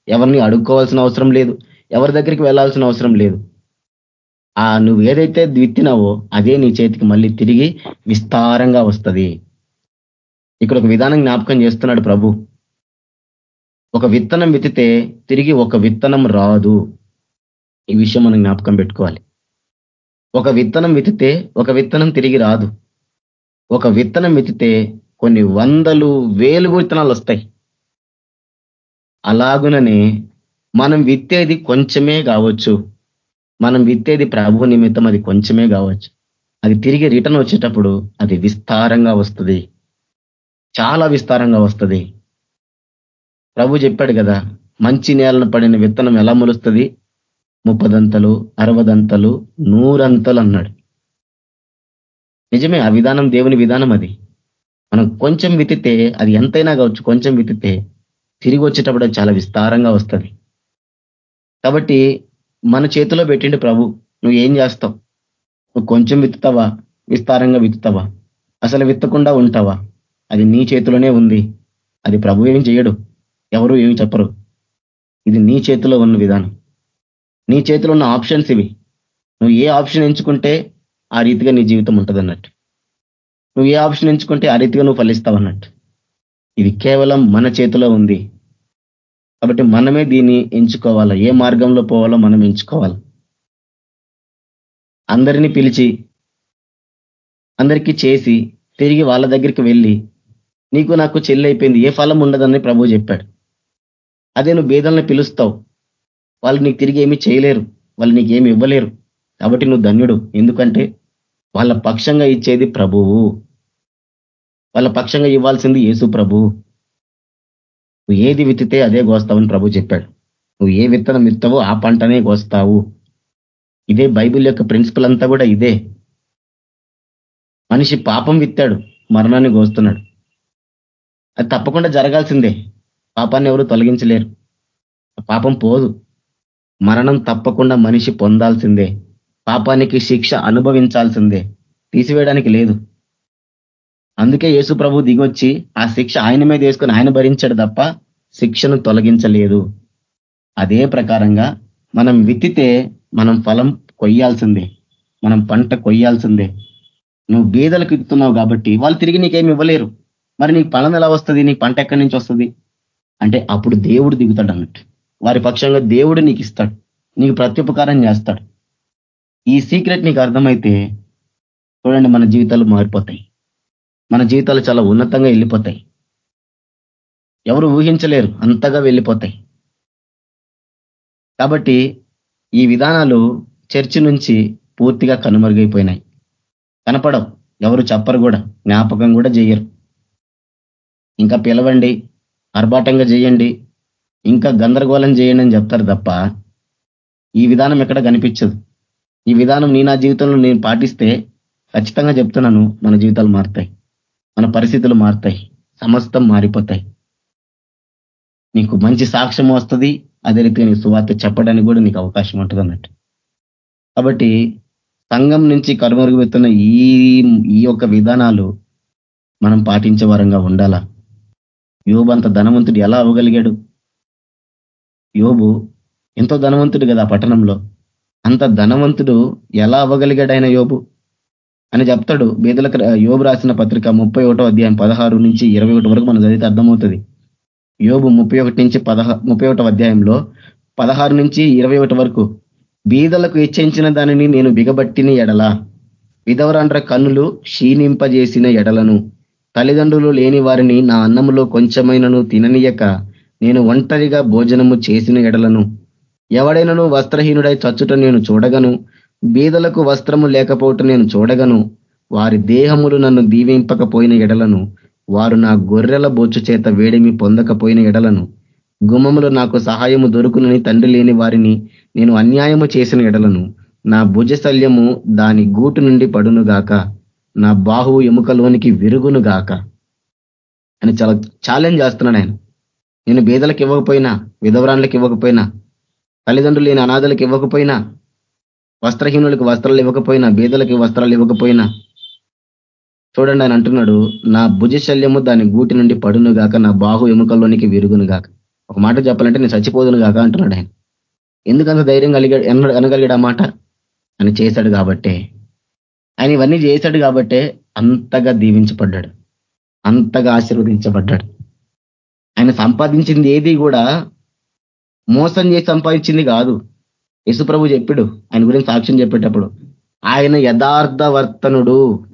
ఎవరిని అడుక్కోవాల్సిన అవసరం లేదు. ఎవరి దగ్గరికి వెళ్ళాల్సిన అవసరం లేదు. ఆ నువ్వు ఏదైతే విత్తినావో అదే నీ చేతికి మళ్ళీ తిరిగి విస్తారంగా వస్తుంది. ఇక్కడ ఒక విధానం జ్ఞాపకం చేస్తున్నాడు ప్రభు. ఒక విత్తనం విత్తితే తిరిగి ఒక విత్తనం రాదు. ఈ విషయం మనం జ్ఞాపకం పెట్టుకోవాలి. ఒక విత్తనం విత్తితే ఒక విత్తనం తిరిగి రాదు. ఒక విత్తనం విత్తితే కొన్ని వందలు వేలు విత్తనాలు వస్తాయి. అలాగుననే మనం విత్తేది కొంచెమే కావచ్చు. మనం విత్తేది ప్రభు నిమిత్తం అది కొంచెమే కావచ్చు. అది తిరిగి రిటర్న్ వచ్చేటప్పుడు అది విస్తారంగా వస్తుంది. చాలా విస్తారంగా వస్తుంది. ప్రభు చెప్పాడు కదా మంచి నేలను పడిన విత్తనం ఎలా మొలుస్తుంది? ముప్పదంతలు అరవదంతలు నూరంతలు అన్నాడు. నిజమే ఆ విధానం దేవుని విధానం అది. మనం కొంచెం విత్తితే అది ఎంతైనా కావచ్చు కొంచెం విత్తితే తిరిగి వచ్చేటప్పుడు చాలా విస్తారంగా వస్తుంది. కాబట్టి మన చేతిలో పెట్టిండు ప్రభు నువ్వు ఏం చేస్తావు? నువ్వు కొంచెం విత్తుతావా? విస్తారంగా విత్తుతావా? అసలు విత్తకుండా ఉంటావా? అది నీ చేతిలోనే ఉంది. అది ప్రభు ఏం చేయడు. ఎవరు ఏమి చెప్పరు. ఇది నీ చేతిలో ఉన్న విధానం. నీ చేతిలో ఉన్న ఆప్షన్స్ ఇవి. నువ్వు ఏ ఆప్షన్ ఎంచుకుంటే ఆ రీతిగా నీ జీవితం ఉంటుంది అన్నట్టు నువ్వు ఏ ఆప్షన్ ఎంచుకుంటే ఆ రీతిగా నువ్వు ఫలిస్తావు అన్నట్టు ఇది కేవలం మన చేతిలో ఉంది. కాబట్టి మనమే దీన్ని ఎంచుకోవాలా? ఏ మార్గంలో పోవాలో మనం ఎంచుకోవాలి. అందరినీ పిలిచి అందరికీ చేసి తిరిగి వాళ్ళ దగ్గరికి వెళ్ళి నీకు నాకు చెల్లి అయిపోయింది ఏ ఫలం ఉండదని ప్రభు చెప్పాడు. అదే నువ్వు బేదల్ని పిలుస్తావు. వాళ్ళు నీకు తిరిగి ఏమీ చేయలేరు. వాళ్ళు నీకు ఏమి ఇవ్వలేరు. కాబట్టి నువ్వు ధన్యుడు. ఎందుకంటే వాళ్ళ పక్షంగా ఇచ్చేది ప్రభువు. వాళ్ళ పక్షంగా ఇవ్వాల్సింది యేసు ప్రభువు నువ్వు ఏది విత్తితే అదే కోస్తావని ప్రభు చెప్పాడు. నువ్వు ఏ విత్తనం విత్తవో ఆ పంటనే కోస్తావు ఇదే బైబిల్ యొక్క ప్రిన్సిపల్ అంతా కూడా ఇదే. మనిషి పాపం విత్తాడు మరణాన్ని కోస్తున్నాడు అది తప్పకుండా జరగాల్సిందే. పాపాన్ని ఎవరు తొలగించలేరు. పాపం పోదు. మరణం తప్పకుండా మనిషి పొందాల్సిందే. పాపానికి శిక్ష అనుభవించాల్సిందే. తీసివేయడానికి లేదు. అందుకే యేసు ప్రభు దిగొచ్చి ఆ శిక్ష ఆయన మీద వేసుకొని ఆయన భరించాడు తప్ప శిక్షను తొలగించలేదు. అదే ప్రకారంగా మనం విత్తితే మనం ఫలం కొయ్యాల్సిందే. మనం పంట కొయ్యాల్సిందే. నువ్వు బీదలకు ఇస్తున్నావు కాబట్టి వాళ్ళు తిరిగి నీకేమి ఇవ్వలేరు. మరి నీకు ఫలం ఎలా వస్తుంది? నీ పంట ఎక్కడి నుంచి వస్తుంది? అంటే అప్పుడు దేవుడు దిగుతాడు అన్నట్టు. వారి పక్షంగా దేవుడు నీకు ఇస్తాడు. నీకు ప్రత్యుపకారం చేస్తాడు. ఈ సీక్రెట్ నీకు అర్థమైతే చూడండి మన జీవితాలు మారిపోతాయి. మన జీవితాలు చాలా ఉన్నతంగా వెళ్ళిపోతాయి. ఎవరు ఊహించలేరు అంతగా వెళ్ళిపోతాయి. కాబట్టి ఈ విధానాలు చర్చి నుంచి పూర్తిగా కనుమరుగైపోయినాయి. కనపడవు ఎవరు చెప్పరు కూడా జ్ఞాపకం కూడా చేయరు ఇంకా పిలవండి ఆర్భాటంగా చేయండి ఇంకా గందరగోళం చేయండి అని చెప్తారు తప్ప ఈ విధానం ఎక్కడ కనిపించదు. ఈ విధానం నీ నా జీవితంలో నేను పాటిస్తే ఖచ్చితంగా చెప్తున్నాను మన జీవితాలు మారుతాయి. మన పరిస్థితులు మారుతాయి. సమస్తం మారిపోతాయి. నీకు మంచి సాక్ష్యం వస్తుంది అదే రీతిగా నీ సువార్త చెప్పడానికి కూడా నీకు అవకాశం ఉంటుంది అన్నట్టు. కాబట్టి సంఘం నుంచి కరుమరుగు ఈ ఈ యొక్క విధానాలు మనం పాటించే వరంగా ఉండాలా? యోబంత ధనవంతుడు ఎలా అవ్వగలిగాడు? యోబు ఎంతో ధనవంతుడు కదా పట్టణంలో. అంత ధనవంతుడు ఎలా అవ్వగలిగాడు ఆయన యోబు? అని చెప్తాడు బేదలకు యోబు రాసిన పత్రిక ముప్పై అధ్యాయం పదహారు నుంచి ఇరవై ఒకటి వరకు మనం చదివితే అర్థమవుతుంది. యోబు ముప్పై ఒకటి నుంచి పదహ ముప్పై అధ్యాయంలో పదహారు నుంచి ఇరవై ఒకటి వరకు బీదలకు హెచ్చించిన దానిని నేను బిగబట్టిన ఎడల విధవరాండ్ర కన్నులు క్షీణింపజేసిన ఎడలను తల్లిదండ్రులు లేని వారిని నా అన్నములో కొంచెమైనను తిననీయక నేను ఒంటరిగా భోజనము చేసిన ఎడలను ఎవడైనను వస్త్రహీనుడై చచ్చుట నేను చూడగను బీదలకు వస్త్రము లేకపోవట నేను చూడగను వారి దేహములు నన్ను దీవింపకపోయిన ఎడలను వారు నా గొర్రెల బొచ్చు చేత వేడిమి పొందకపోయిన ఎడలను గుమ్మములు నాకు సహాయము దొరుకునని తండ్రి లేని వారిని నేను అన్యాయము చేసిన ఎడలను నా భుజశల్యము దాని గూటు నుండి పడునుగాక నా బాహువు ఎముకలోనికి విరుగునుగాక. అని చాలా ఛాలెంజ్ చేస్తున్నాడు ఆయన. నేను బీదలకు ఇవ్వకపోయినా విధవరాన్లకు ఇవ్వకపోయినా తల్లిదండ్రులు లేని అనాథలకు ఇవ్వకపోయినా వస్త్రహీనులకు వస్త్రాలు ఇవ్వకపోయినా బీదలకు వస్త్రాలు ఇవ్వకపోయినా. చూడండి ఆయన అంటున్నాడు నా భుజశల్యము దాని గూటి నుండి పడును గాక నా బాహు ఎముకల్లోనికి విరుగును గాక ఒక మాట చెప్పాలంటే నేను చచ్చిపోదును గాక అంటున్నాడు ఆయన. ఎందుకంత ధైర్యం కలిగాడు అనగలిగాడు ఆ మాట? అని చేశాడు కాబట్టే. ఆయన ఇవన్నీ చేశాడు కాబట్టే అంతగా దీవించబడ్డాడు. అంతగా ఆశీర్వదించబడ్డాడు. ఆయన సంపాదించింది ఏది కూడా మోసం చేసి సంపాదించింది కాదు. యశుప్రభు చెప్పాడు ఆయన గురించి సాక్ష్యం చెప్పేటప్పుడు. ఆయన యథార్థ వర్తనుడు.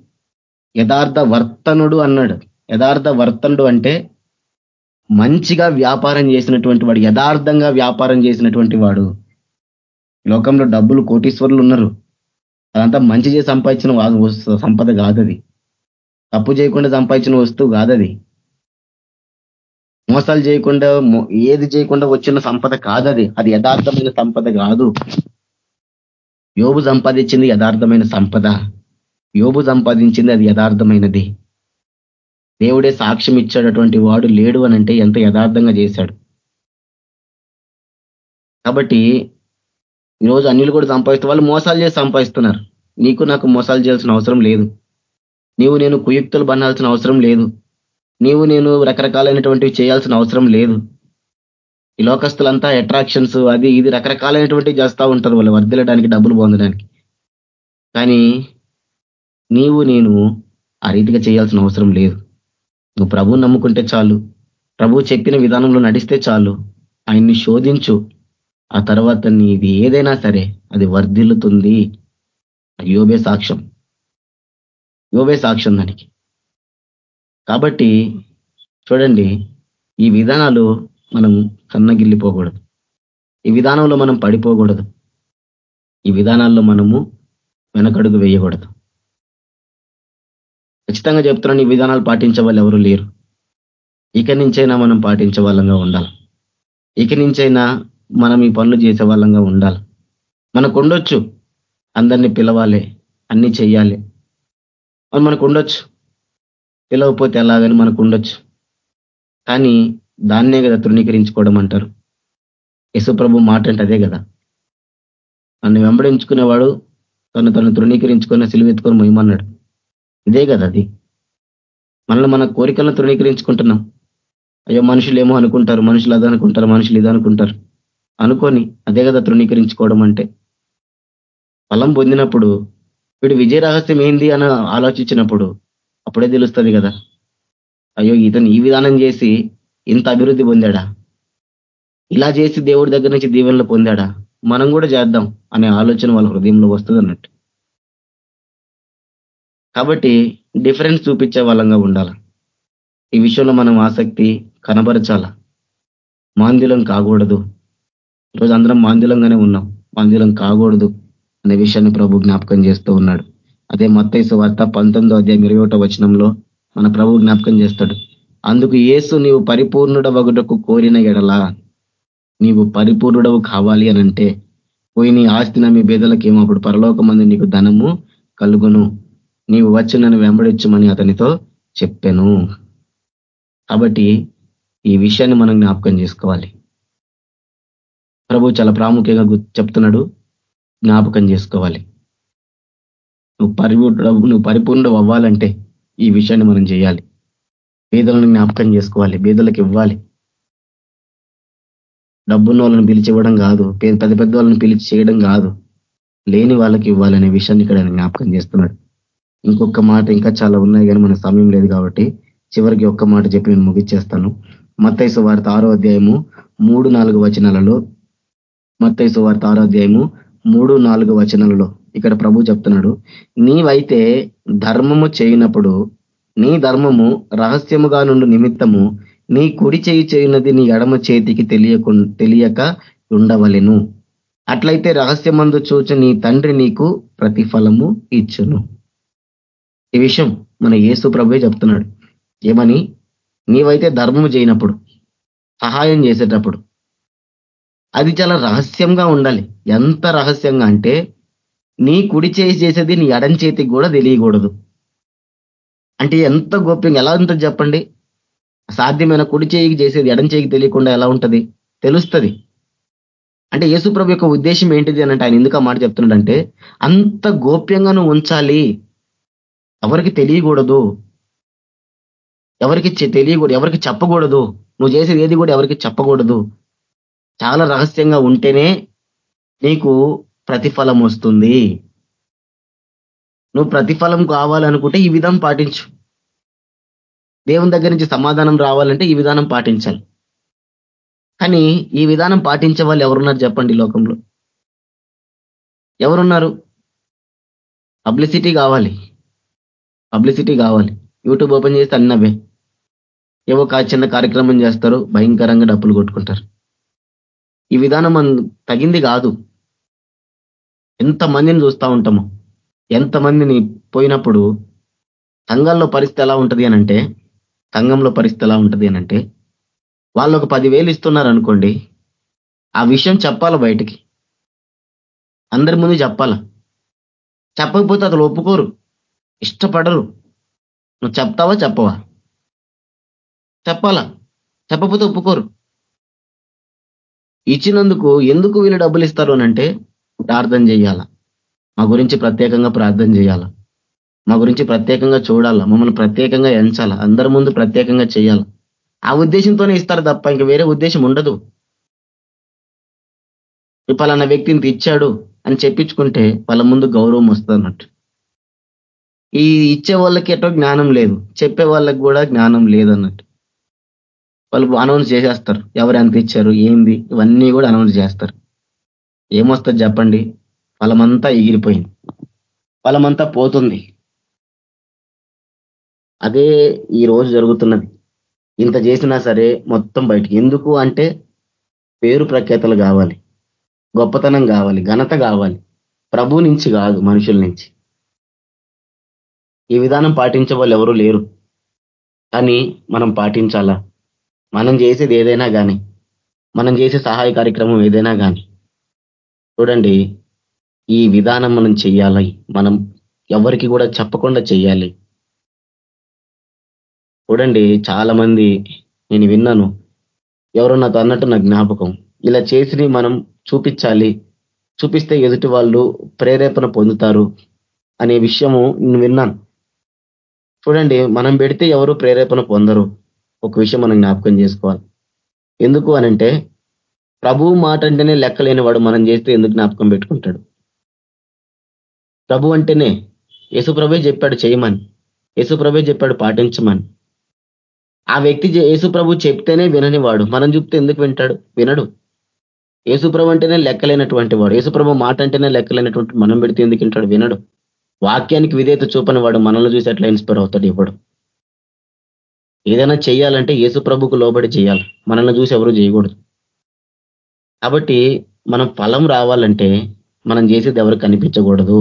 యథార్థ వర్తనుడు అన్నాడు. యథార్థ వర్తనుడు అంటే మంచిగా వ్యాపారం చేసినటువంటి వాడు యథార్థంగా వ్యాపారం చేసినటువంటి వాడు. లోకంలో డబ్బులు కోటీశ్వరులు ఉన్నారు. అదంతా మంచి చేసి సంపాదించిన సంపద కాదది. తప్పు చేయకుండా సంపాదించిన వస్తువు కాదది. మోసాలు చేయకుండా ఏది చేయకుండా వచ్చిన సంపద కాదది. అది యథార్థమైన సంపద కాదు. యోబు సంపాదించింది యథార్థమైన సంపద. యోబు సంపాదించింది అది యథార్థమైనది. దేవుడే సాక్ష్యం ఇచ్చాడటువంటి వాడు లేడు అనంటే ఎంత యథార్థంగా చేశాడు. కాబట్టి ఈరోజు అన్యులు కూడా సంపాదిస్తూ వాళ్ళు మోసాలు చేసి సంపాదిస్తున్నారు. నీకు నాకు మోసాలు చేయాల్సిన అవసరం లేదు. నీవు నేను కుయుక్తులు బనాల్సిన అవసరం లేదు. నీవు నేను రకరకాలైనటువంటివి చేయాల్సిన అవసరం లేదు. ఈ లోకస్తులంతా అట్రాక్షన్స్ అది ఇది రకరకాలైనటువంటివి చేస్తూ ఉంటారు. వాళ్ళు వర్దిలడానికి డబ్బులు పొందడానికి. కానీ నీవు నేను ఆ రీతిగా చేయాల్సిన అవసరం లేదు. నువ్వు ప్రభువు నమ్ముకుంటే చాలు. ప్రభు చెప్పిన విధానంలో నడిస్తే చాలు. ఆయన్ని శోధించు. ఆ తర్వాత నీది ఏదైనా సరే అది వర్ధిల్లుతుంది. యోబే సాక్ష్యం. యోబే సాక్ష్యం దానికి. కాబట్టి చూడండి ఈ విధానాలు మనం సన్నగిల్లిపోకూడదు ఈ విధానంలో మనం పడిపోకూడదు. ఈ విధానాల్లో మనము వెనకడుగు వేయకూడదు. ఖచ్చితంగా చెప్తున్నాను ఈ విధానాలు పాటించే వాళ్ళు ఎవరు లేరు. ఇక నుంచైనా మనం పాటించే వాళ్ళంగా ఉండాలి. ఇక నుంచైనా మనం ఈ పనులు చేసే వాళ్ళంగా ఉండాలి. మనకు ఉండొచ్చు అందరినీ పిలవాలి అన్నీ చెయ్యాలి. మనకు ఉండొచ్చు పిలవకపోతే ఎలాగని మనకు ఉండొచ్చు కానీ దాన్నే కదా తృణీకరించుకోవడం అంటారు. యశుప్రభు మాట అంటే అదే కదా. నన్ను వెంబడించుకునేవాడు తను తను తృణీకరించుకొని సిలువెత్తుకొని మొయమన్నాడు ఇదే కదా అది. మనల్ని మన కోరికలను తృణీకరించుకుంటున్నాం. అయ్యో మనుషులు ఏమో అనుకుంటారు మనుషులు అది అనుకుంటారు మనుషులు ఇది అనుకుంటారు అనుకొని అదే కదా తృణీకరించుకోవడం అంటే. ఫలం పొందినప్పుడు వీడు విజయ రహస్యం ఏంది అని ఆలోచించినప్పుడు అప్పుడే తెలుస్తుంది కదా. అయ్యో ఇతను ఈ విధానం చేసి ఇంత అభివృద్ధి పొందాడా? ఇలా చేసి దేవుడి దగ్గర నుంచి దీవెనలు పొందాడా? మనం కూడా చేద్దాం అనే ఆలోచన వాళ్ళ హృదయంలో వస్తుంది అన్నట్టు కాబట్టి డిఫరెన్స్ చూపించే వాళ్ళంగా ఉండాలి. ఈ విషయంలో మనం ఆసక్తి కనబరచాల. మాంద్యులం కాకూడదు. ఈరోజు అందరం మాంద్యులంగానే ఉన్నాం. మాంద్యులం కాకూడదు అనే విషయాన్ని ప్రభు జ్ఞాపకం చేస్తూ ఉన్నాడు. అదే మత్తైసు వార్త పంతొమ్మిదో అధ్యాయం ఇరవై ఒకటో వచనంలో మన ప్రభు జ్ఞాపకం చేస్తాడు. అందుకు ఏసు నీవు పరిపూర్ణుడ ఒకటకు కోరిన ఎడలా నీవు పరిపూర్ణుడవు కావాలి అనంటే పోయి నీ ఆస్తి నమ్మి బేదలకేమో అప్పుడు పరలోకమంది నీకు ధనము కలుగును. నీవు వచ్చి నన్ను వెంబడించమని అతనితో చెప్పాను. కాబట్టి ఈ విషయాన్ని మనం జ్ఞాపకం చేసుకోవాలి. ప్రభు చాలా ప్రాముఖ్యంగా చెప్తున్నాడు. జ్ఞాపకం చేసుకోవాలి. నువ్వు పరిపూర్ణ నువ్వు పరిపూర్ణ అవ్వాలంటే ఈ విషయాన్ని మనం చేయాలి. పేదలను జ్ఞాపకం చేసుకోవాలి పేదలకు ఇవ్వాలి. డబ్బున్న వాళ్ళని పిలిచి ఇవ్వడం కాదు పెద్ద పెద్ద వాళ్ళని పిలిచి చేయడం కాదు. లేని వాళ్ళకి ఇవ్వాలనే విషయాన్ని ఇక్కడ జ్ఞాపకం చేస్తున్నాడు. ఇంకొక మాట ఇంకా చాలా ఉన్నాయి కానీ మన సమయం లేదు కాబట్టి చివరికి ఒక్క మాట చెప్పి నేను ముగిచ్చేస్తాను. మత్తైసు వార్త ఆరో అధ్యాయము మూడు నాలుగు వచనాలలో మత్తైసు వార్త ఆరో అధ్యాయము మూడు నాలుగు వచనాలలో ఇక్కడ ప్రభు చెప్తున్నాడు నీవైతే ధర్మము చేయనప్పుడు నీ ధర్మము రహస్యముగా నుండి నిమిత్తము నీ కుడి చేయి చేయనది నీ ఎడమ చేతికి తెలియకు తెలియక ఉండవలెను. అట్లయితే రహస్యమందు చూచి నీ తండ్రి నీకు ప్రతిఫలము ఇచ్చును. ఈ విషయం మన యేసు ప్రభువే చెప్తున్నాడు. ఏమని? నీవైతే ధర్మము చేయనప్పుడు సహాయం చేసేటప్పుడు అది చాలా రహస్యంగా ఉండాలి. ఎంత రహస్యంగా అంటే నీ కుడి చేసి చేసేది నీ ఎడం చేతికి కూడా తెలియకూడదు. అంటే ఎంత గోప్యంగా ఎలా ఉంటుంది చెప్పండి? సాధ్యమైన కుడి చేయికి చేసేది ఎడం చేయికి తెలియకుండా ఎలా ఉంటుంది? తెలుస్తుంది. అంటే యేసుప్రభు యొక్క ఉద్దేశం ఏంటిది అని అంటే ఆయన ఎందుకు ఆ మాట చెప్తున్నాడంటే అంత గోప్యంగా నువ్వు ఉంచాలి. ఎవరికి తెలియకూడదు. ఎవరికి తెలియకూడదు ఎవరికి చెప్పకూడదు. నువ్వు చేసేది ఏది కూడా ఎవరికి చెప్పకూడదు. చాలా రహస్యంగా ఉంటేనే నీకు ప్రతిఫలం వస్తుంది. నువ్వు ప్రతిఫలం కావాలనుకుంటే ఈ విధం పాటించు. దేవుని దగ్గర నుంచి సమాధానం రావాలంటే ఈ విధానం పాటించాలి. కానీ ఈ విధానం పాటించే వాళ్ళు ఎవరున్నారు చెప్పండి లోకంలో? ఎవరున్నారు? పబ్లిసిటీ కావాలి. పబ్లిసిటీ కావాలి. యూట్యూబ్ ఓపెన్ చేస్తే అన్నవే ఏవో చిన్న కార్యక్రమం చేస్తారు భయంకరంగా డబ్బులు కొట్టుకుంటారు. ఈ విధానం తగింది కాదు. ఎంతమందిని చూస్తూ ఉంటాము? ఎంతమందిని పోయినప్పుడు సంఘంలో పరిస్థితి ఎలా ఉంటుంది అనంటే సంఘంలో పరిస్థితి ఎలా ఉంటుంది అనంటే వాళ్ళు ఒక పదివేలు ఇస్తున్నారు అనుకోండి ఆ విషయం చెప్పాలి బయటికి? అందరి ముందు చెప్పాల? చెప్పకపోతే అతను ఒప్పుకోరు ఇష్టపడరు. నువ్వు చెప్తావా చెప్పవా? చెప్పాలా? చెప్పకపోతే ఒప్పుకోరు. ఇచ్చినందుకు ఎందుకు వీళ్ళు డబ్బులు ఇస్తారు అనంటే ప్రార్థన చేయాల? మా గురించి ప్రత్యేకంగా ప్రార్థన చేయాల? మా గురించి ప్రత్యేకంగా చూడాలా? మమ్మల్ని ప్రత్యేకంగా ఎంచాలా? అందరి ముందు ప్రత్యేకంగా చేయాలి? ఆ ఉద్దేశంతోనే ఇస్తారు తప్ప ఇంక వేరే ఉద్దేశం ఉండదు. పలానా వ్యక్తిని ఇచ్చాడు అని చెప్పించుకుంటే వాళ్ళ ముందు గౌరవం వస్తుంది అన్నట్టు. ఈ ఇచ్చే వాళ్ళకి ఎటో జ్ఞానం లేదు. చెప్పే వాళ్ళకి కూడా జ్ఞానం లేదన్నట్టు వాళ్ళు అనౌన్స్ చేసేస్తారు. ఎవరు ఎంత ఇచ్చారు? ఏంది? ఇవన్నీ కూడా అనౌన్స్ చేస్తారు. ఏమొస్తుంది చెప్పండి? ఫలమంతా ఎగిరిపోయింది. ఫలమంతా పోతుంది. అదే ఈ రోజు జరుగుతున్నది. ఇంత చేసినా సరే మొత్తం బయటికి. ఎందుకు అంటే పేరు ప్రఖ్యాతలు కావాలి. గొప్పతనం కావాలి. ఘనత కావాలి. ప్రభు నుంచి కాదు మనుషుల నుంచి. ఈ విధానం పాటించే వాళ్ళు ఎవరూ లేరు. కానీ మనం పాటించాలా? మనం చేసేది ఏదైనా కానీ మనం చేసే సహాయ కార్యక్రమం ఏదైనా కానీ చూడండి ఈ విధానం మనం చెయ్యాలి. మనం ఎవరికి కూడా చెప్పకుండా చెయ్యాలి. చూడండి చాలా మంది నేను విన్నాను. ఎవరో నాకు అన్నట్టు నా జ్ఞాపకం. ఇలా చేసి మనం చూపించాలి. చూపిస్తే ఎదుటి వాళ్ళు ప్రేరేపణ పొందుతారు అనే విషయము నేను విన్నాను. చూడండి మనం పెడితే ఎవరు ప్రేరేపణ పొందరు? ఒక విషయం మనం జ్ఞాపకం చేసుకోవాలి. ఎందుకు అనంటే ప్రభు మాట అంటేనే లెక్కలేని వాడు మనం చేస్తే ఎందుకు జ్ఞాపకం పెట్టుకుంటాడు? ప్రభు అంటేనే యేసుప్రభే చెప్పాడు చేయమని యేసుప్రభే చెప్పాడు పాటించమని. ఆ వ్యక్తి యేసుప్రభు చెప్తేనే విననివాడు. మనం చెప్తే ఎందుకు వింటాడు? వినడు. యేసుప్రభు అంటేనే లెక్కలేనటువంటి వాడు. యేసుప్రభు మాట అంటేనే లెక్కలేనటువంటి మనం పెడితే ఎందుకు వింటాడు? వినడు. వాక్యానికి విధేయత చూపని వాడు మనల్ని చూసి అట్లా ఇన్స్పైర్ అవుతాడు ఇవ్వడు ఏదైనా చేయాలంటే యేసు ప్రభుకు లోబడి చేయాలి. మనల్ని చూసి ఎవరు చేయకూడదు. కాబట్టి మనం ఫలం రావాలంటే మనం చేసేది ఎవరికి కనిపించకూడదు.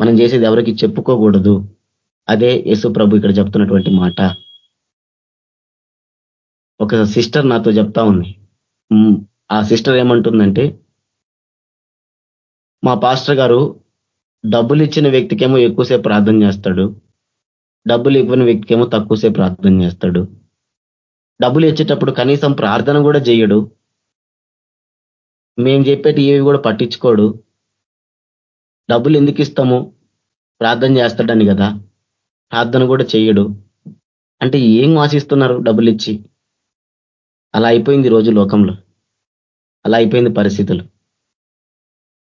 మనం చేసేది ఎవరికి చెప్పుకోకూడదు. అదే యేసు ప్రభు ఇక్కడ చెప్తున్నటువంటి మాట. ఒక సిస్టర్ నాతో చెప్తా ఉంది. ఆ సిస్టర్ ఏమంటుందంటే మా పాస్టర్ గారు డబ్బులు ఇచ్చిన వ్యక్తికేమో ఎక్కువసేపు ప్రార్థన చేస్తాడు. డబ్బులు ఇవ్వని వ్యక్తికేమో తక్కువసేపు ప్రార్థన చేస్తాడు. డబ్బులు ఇచ్చేటప్పుడు కనీసం ప్రార్థన కూడా చేయడు. మేము చెప్పేటి ఏవి కూడా పట్టించుకోడు. డబ్బులు ఎందుకు ఇస్తాము? ప్రార్థన చేస్తాడని కదా. ప్రార్థన కూడా చెయ్యడు అంటే ఏం ఆశిస్తున్నారు డబ్బులు ఇచ్చి? అలా అయిపోయింది రోజు లోకంలో. అలా అయిపోయింది పరిస్థితులు.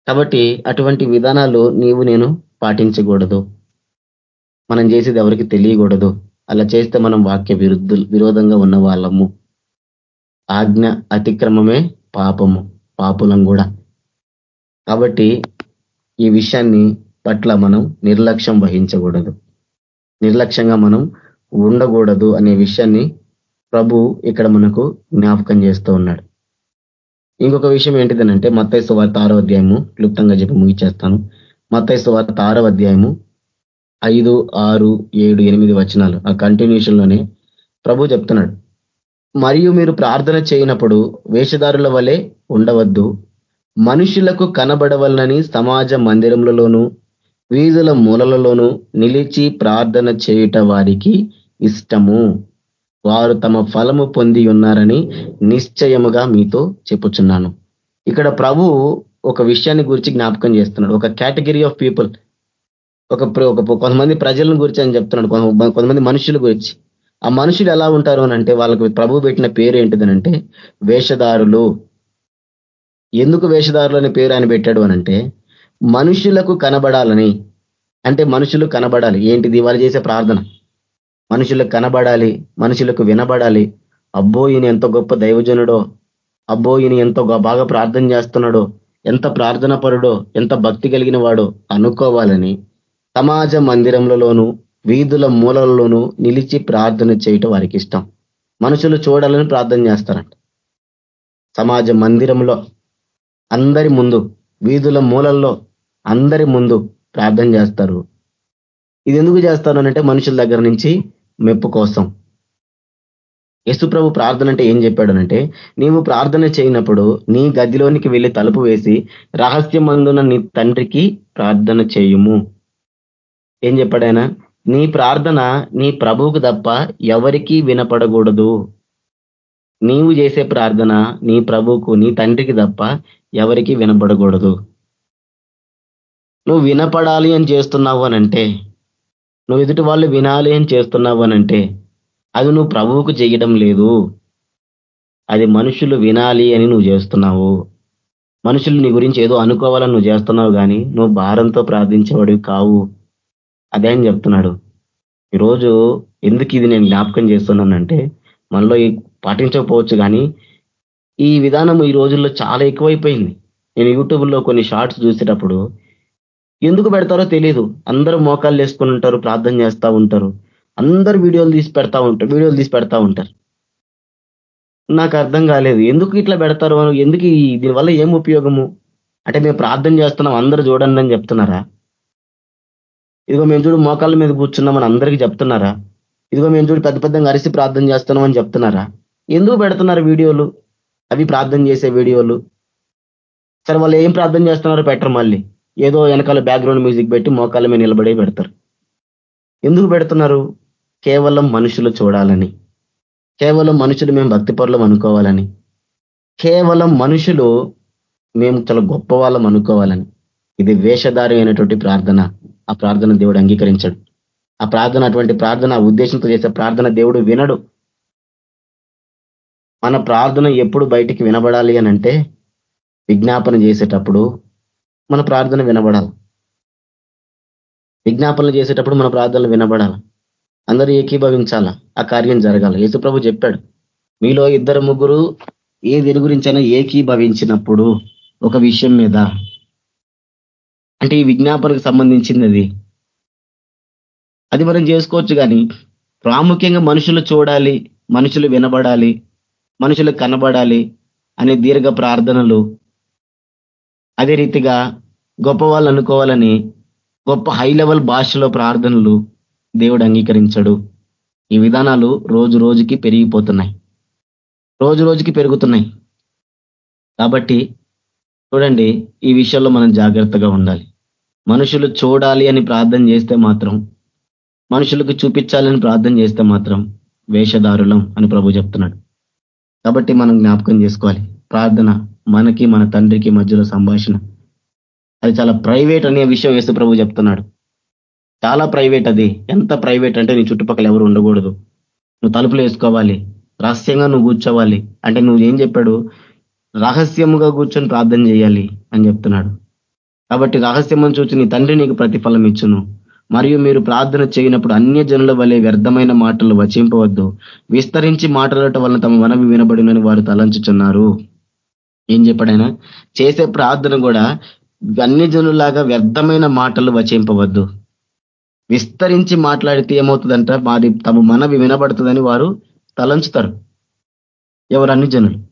కాబట్టి అటువంటి విధానాలు నీవు నేను పాటించకూడదు. మనం చేసేది ఎవరికి తెలియకూడదు. అలా చేస్తే మనం వాక్య విరుద్ధు విరోధంగా ఉన్న వాళ్ళము ఆజ్ఞ అతిక్రమమే పాపము. పాపులం కూడా. కాబట్టి ఈ విషయాన్ని పట్ల మనం నిర్లక్ష్యం వహించకూడదు. నిర్లక్ష్యంగా మనం ఉండకూడదు అనే విషయాన్ని ప్రభు ఇక్కడ మనకు జ్ఞాపకం చేస్తూ ఉన్నాడు. ఇంకొక విషయం ఏంటిదనంటే మత్తైసు వార్త ఆరో అధ్యాయము క్లుప్తంగా చెప్పి ముగిచేస్తాను. మత్తైసు వార్త ఆరో అధ్యాయము ఐదు ఆరు ఏడు ఎనిమిది వచనాలు. ఆ కంటిన్యూషన్లోనే ప్రభు చెప్తున్నాడు. మరియు మీరు ప్రార్థన చేయనప్పుడు వేషధారుల వలె ఉండవద్దు. మనుషులకు కనబడవలనని సమాజ మందిరములలోనూ వీధుల మూలలలోనూ నిలిచి ప్రార్థన చేయుట వారికి ఇష్టము. వారు తమ ఫలము పొంది ఉన్నారని నిశ్చయముగా మీతో చెప్పుచున్నాను. ఇక్కడ ప్రభు ఒక విషయాన్ని గురించి జ్ఞాపకం చేస్తున్నాడు. ఒక కేటగిరీ ఆఫ్ పీపుల్. ఒక కొంతమంది ప్రజలను గురించి అని చెప్తున్నాడు. కొంతమంది మనుషుల గురించి. ఆ మనుషులు ఎలా ఉంటారు అంటే వాళ్ళకి ప్రభు పెట్టిన పేరు ఏంటిదనంటే వేషధారులు. ఎందుకు వేషధారులు అనే పేరు ఆయన పెట్టాడు అనంటే మనుషులకు కనబడాలని. అంటే మనుషులు కనబడాలి. ఏంటిది? వాళ్ళు చేసే ప్రార్థన. మనుషులకు కనబడాలి మనుషులకు వినబడాలి. అబ్బో ఈయన ఎంత గొప్ప దైవజనుడో. అబ్బో ఈయన ఎంతో బాగా ప్రార్థన చేస్తున్నాడో. ఎంత ప్రార్థన పరుడో ఎంత భక్తి కలిగిన వాడో. అనుకోవాలని సమాజ మందిరంలోనూ వీధుల మూలల్లోనూ నిలిచి ప్రార్థన చేయటం వారికి ఇష్టం. మనుషులు చూడాలని ప్రార్థన చేస్తారంట. సమాజ మందిరంలో అందరి ముందు వీధుల మూలల్లో అందరి ముందు ప్రార్థన చేస్తారు. ఇది ఎందుకు చేస్తారు అంటే మనుషుల దగ్గర నుంచి మెప్పు కోసం. యశుప్రభు ప్రార్థన అంటే ఏం చెప్పాడనంటే నీవు ప్రార్థన చేయనప్పుడు నీ గదిలోనికి వెళ్ళి తలుపు వేసి రహస్యమందున నీ తండ్రికి ప్రార్థన చేయుము. ఏం చెప్పాడైనా నీ ప్రార్థన నీ ప్రభువుకు తప్ప ఎవరికీ వినపడకూడదు. నీవు చేసే ప్రార్థన నీ ప్రభువుకు నీ తండ్రికి తప్ప ఎవరికి వినపడకూడదు. నువ్వు వినపడాలి అని చేస్తున్నావు అనంటే నువ్వు ఎదుటి వాళ్ళు వినాలి అని చేస్తున్నావు అనంటే అది నువ్వు ప్రభువుకు చేయడం లేదు. అది మనుషులు వినాలి అని నువ్వు చేస్తున్నావు. మనుషులు నీ గురించి ఏదో అనుకోవాలని నువ్వు చేస్తున్నావు కానీ నువ్వు భారంతో ప్రార్థించేవాడివి కావు. అదే అని చెప్తున్నాడు. ఈరోజు ఎందుకు ఇది నేను జ్ఞాపకం చేస్తున్నానంటే మనలో పాటించకపోవచ్చు కానీ ఈ విధానం ఈ రోజుల్లో చాలా ఎక్కువైపోయింది. నేను యూట్యూబ్లో కొన్ని షార్ట్స్ చూసేటప్పుడు ఎందుకు పెడతారో తెలియదు అందరూ మోకాళ్ళు వేసుకొని ఉంటారు ప్రార్థన చేస్తూ ఉంటారు. అందరు వీడియోలు తీసి పెడతా ఉంటారు వీడియోలు తీసి పెడతా ఉంటారు. నాకు అర్థం కాలేదు. ఎందుకు ఇట్లా పెడతారు? ఎందుకు దీనివల్ల ఏం ఉపయోగము? అంటే మేము ప్రార్థన చేస్తున్నాం అందరూ చూడండి అని చెప్తున్నారా? ఇదిగో మేము చూడు మోకాళ్ళ మీద కూర్చున్నామని అందరికీ చెప్తున్నారా? ఇదిగో మేము చూడు పెద్ద పెద్దగా అరిసి ప్రార్థన చేస్తున్నామని చెప్తున్నారా? ఎందుకు పెడుతున్నారు వీడియోలు? అవి ప్రార్థన చేసే వీడియోలు. సరే వాళ్ళు ఏం ప్రార్థన చేస్తున్నారో పెట్టరు మళ్ళీ. ఏదో వెనకాల బ్యాక్గ్రౌండ్ మ్యూజిక్ పెట్టి మోకాళ్ళ మీద నిలబడే పెడతారు. ఎందుకు పెడుతున్నారు? కేవలం మనుషులు చూడాలని. కేవలం మనుషులు మేము భక్తి పరులం అనుకోవాలని. కేవలం మనుషులు మేము చాలా గొప్ప వాళ్ళం అనుకోవాలని. ఇది వేషధారి అయినటువంటి ప్రార్థన. ఆ ప్రార్థన దేవుడు అంగీకరించడు. ఆ ప్రార్థన అటువంటి ప్రార్థన ఉద్దేశంతో చేసే ప్రార్థన దేవుడు వినడు. మన ప్రార్థన ఎప్పుడు బయటికి వినబడాలి అని అంటే విజ్ఞాపన చేసేటప్పుడు మన ప్రార్థన వినబడాలి. విజ్ఞాపనలు చేసేటప్పుడు మన ప్రార్థనలు వినబడాలి. అందరూ ఏకీభవించాలా? ఆ కార్యం జరగాలి. యేసుప్రభు చెప్పాడు మీలో ఇద్దరు ముగ్గురు ఏ దీని గురించైనా ఏకీభవించినప్పుడు ఒక విషయం మీద అంటే ఈ విజ్ఞాపనకు సంబంధించింది అది అది మనం చేసుకోవచ్చు కానీ ప్రాముఖ్యంగా మనుషులు చూడాలి మనుషులు వినబడాలి మనుషులు కనబడాలి అనే దీర్ఘ ప్రార్థనలు. అదే రీతిగా గొప్ప వాళ్ళు అనుకోవాలని గొప్ప హై లెవెల్ భాషలో ప్రార్థనలు దేవుడు అంగీకరించడు. ఈ విధానాలు రోజు రోజుకి పెరిగిపోతున్నాయి. రోజు రోజుకి పెరుగుతున్నాయి. కాబట్టి చూడండి ఈ విషయంలో మనం జాగ్రత్తగా ఉండాలి. మనుషులు చూడాలి అని ప్రార్థన చేస్తే మాత్రం మనుషులకు చూపించాలని ప్రార్థన చేస్తే మాత్రం వేషధారులం అని ప్రభు చెప్తున్నాడు. కాబట్టి మనం జ్ఞాపకం చేసుకోవాలి. ప్రార్థన మనకి మన తండ్రికి మధ్యలో సంభాషణ. అది చాలా ప్రైవేట్ అనే విషయం వేస్తూ ప్రభు చెప్తున్నాడు. చాలా ప్రైవేట్ అది. ఎంత ప్రైవేట్ అంటే నీ చుట్టుపక్కల ఎవరు ఉండకూడదు. నువ్వు తలుపులు వేసుకోవాలి. రహస్యంగా నువ్వు కూర్చోవాలి. అంటే నువ్వు ఏం చెప్పాడు? రహస్యముగా కూర్చొని ప్రార్థన చేయాలి అని చెప్తున్నాడు. కాబట్టి రహస్యమని చూచి నీ తండ్రి నీకు ప్రతిఫలం ఇచ్చును. మరియు మీరు ప్రార్థన చేయనప్పుడు అన్య జనుల వలె వ్యర్థమైన మాటలు వచింపవద్దు. విస్తరించి మాట్లాడటం వలన తమ మనవి వినబడినని వారు తలంచుచున్నారు. ఏం చెప్పాడైనా చేసే ప్రార్థన కూడా అన్ని జనులాగా వ్యర్థమైన మాటలు వచింపవద్దు. విస్తరించి మాట్లాడితే ఏమవుతుందంట? మాది తమ మనవి వినబడుతుందని వారు తలంచుతారు. ఎవరు? అన్ని జనులు.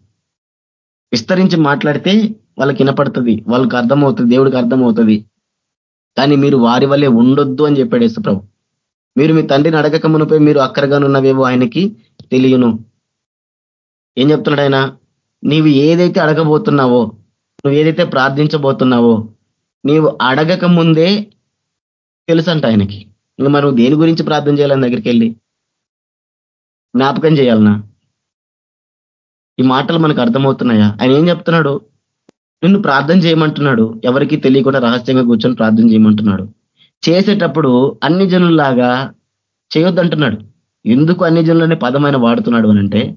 విస్తరించి మాట్లాడితే వాళ్ళకి వినపడుతుంది వాళ్ళకి అర్థమవుతుంది దేవుడికి అర్థమవుతుంది. కానీ మీరు వారి వల్లే ఉండొద్దు అని చెప్పాడు యేసుప్రభు. మీరు మీ తండ్రిని అడగక మునిపై మీరు అక్కరగానున్నవేవో ఆయనకి తెలియను. ఏం చెప్తున్నాడు ఆయన? నీవు ఏదైతే అడగబోతున్నావో నువ్వు ఏదైతే ప్రార్థించబోతున్నావో నీవు అడగక ముందే తెలుసంట ఆయనకి. ఇంకా మనం దేని గురించి ప్రార్థన చేయాలని దగ్గరికి వెళ్ళి? జ్ఞాపకం చేయాలనా? ఈ మాటలు మనకు అర్థమవుతున్నాయా? ఆయన ఏం చెప్తున్నాడు? నిన్ను ప్రార్థన చేయమంటున్నాడు. ఎవరికి తెలియకుండా రహస్యంగా కూర్చొని ప్రార్థన చేయమంటున్నాడు. చేసేటప్పుడు అన్ని జనుల్లాగా చేయొద్దంటున్నాడు. ఎందుకు అన్ని జనులనే పదమైన వాడుతున్నాడు అనంటే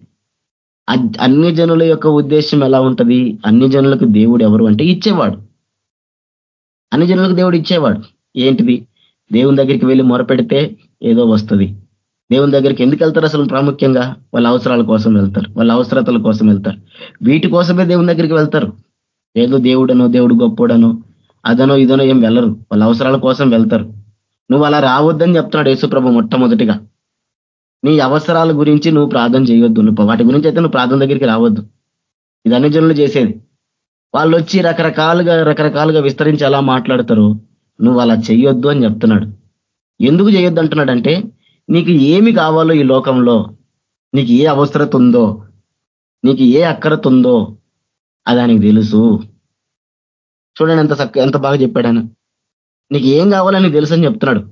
అన్ని జనుల యొక్క ఉద్దేశం ఎలా ఉంటుంది? అన్ని జనులకు దేవుడు ఎవరు అంటే ఇచ్చేవాడు. అన్ని జనులకు దేవుడు ఇచ్చేవాడు. ఏంటిది? దేవుని దగ్గరికి వెళ్ళి మొరపెడితే ఏదో వస్తుంది. దేవుని దగ్గరికి ఎందుకు వెళ్తారు అసలు ప్రాముఖ్యంగా? వాళ్ళ అవసరాల కోసం వెళ్తారు. వాళ్ళ అవసరతల కోసం వెళ్తారు. వీటి కోసమే దేవుని దగ్గరికి వెళ్తారు. ఏదో దేవుడనో దేవుడు గొప్పోడనో అదనో ఇదనో ఏం వెళ్ళరు. వాళ్ళ అవసరాల కోసం వెళ్తారు. నువ్వు అలా రావద్దని చెప్తున్నాడు యేసుప్రభు మొట్టమొదటిగా. నీ అవసరాల గురించి నువ్వు ప్రార్థన చేయొద్దు. నువ్వు వాటి గురించి అయితే నువ్వు ప్రార్థన దగ్గరికి రావద్దు. ఇది జనులు చేసేది. వాళ్ళు వచ్చి రకరకాలుగా రకరకాలుగా విస్తరించి ఎలా మాట్లాడతారు. నువ్వు అలా చెయ్యొద్దు అని చెప్తున్నాడు. ఎందుకు చేయొద్దు అంటున్నాడంటే నీకు ఏమి కావాలో ఈ లోకంలో? నీకు ఏ అవసరత ఉందో? నీకు ఏ అక్కరత ఉందో? అది ఆయనకు తెలుసు. చూడండి ఎంత ఎంత బాగా చెప్పాడు ఆయన. నీకు ఏం కావాలని తెలుసు అని చెప్తున్నాడు.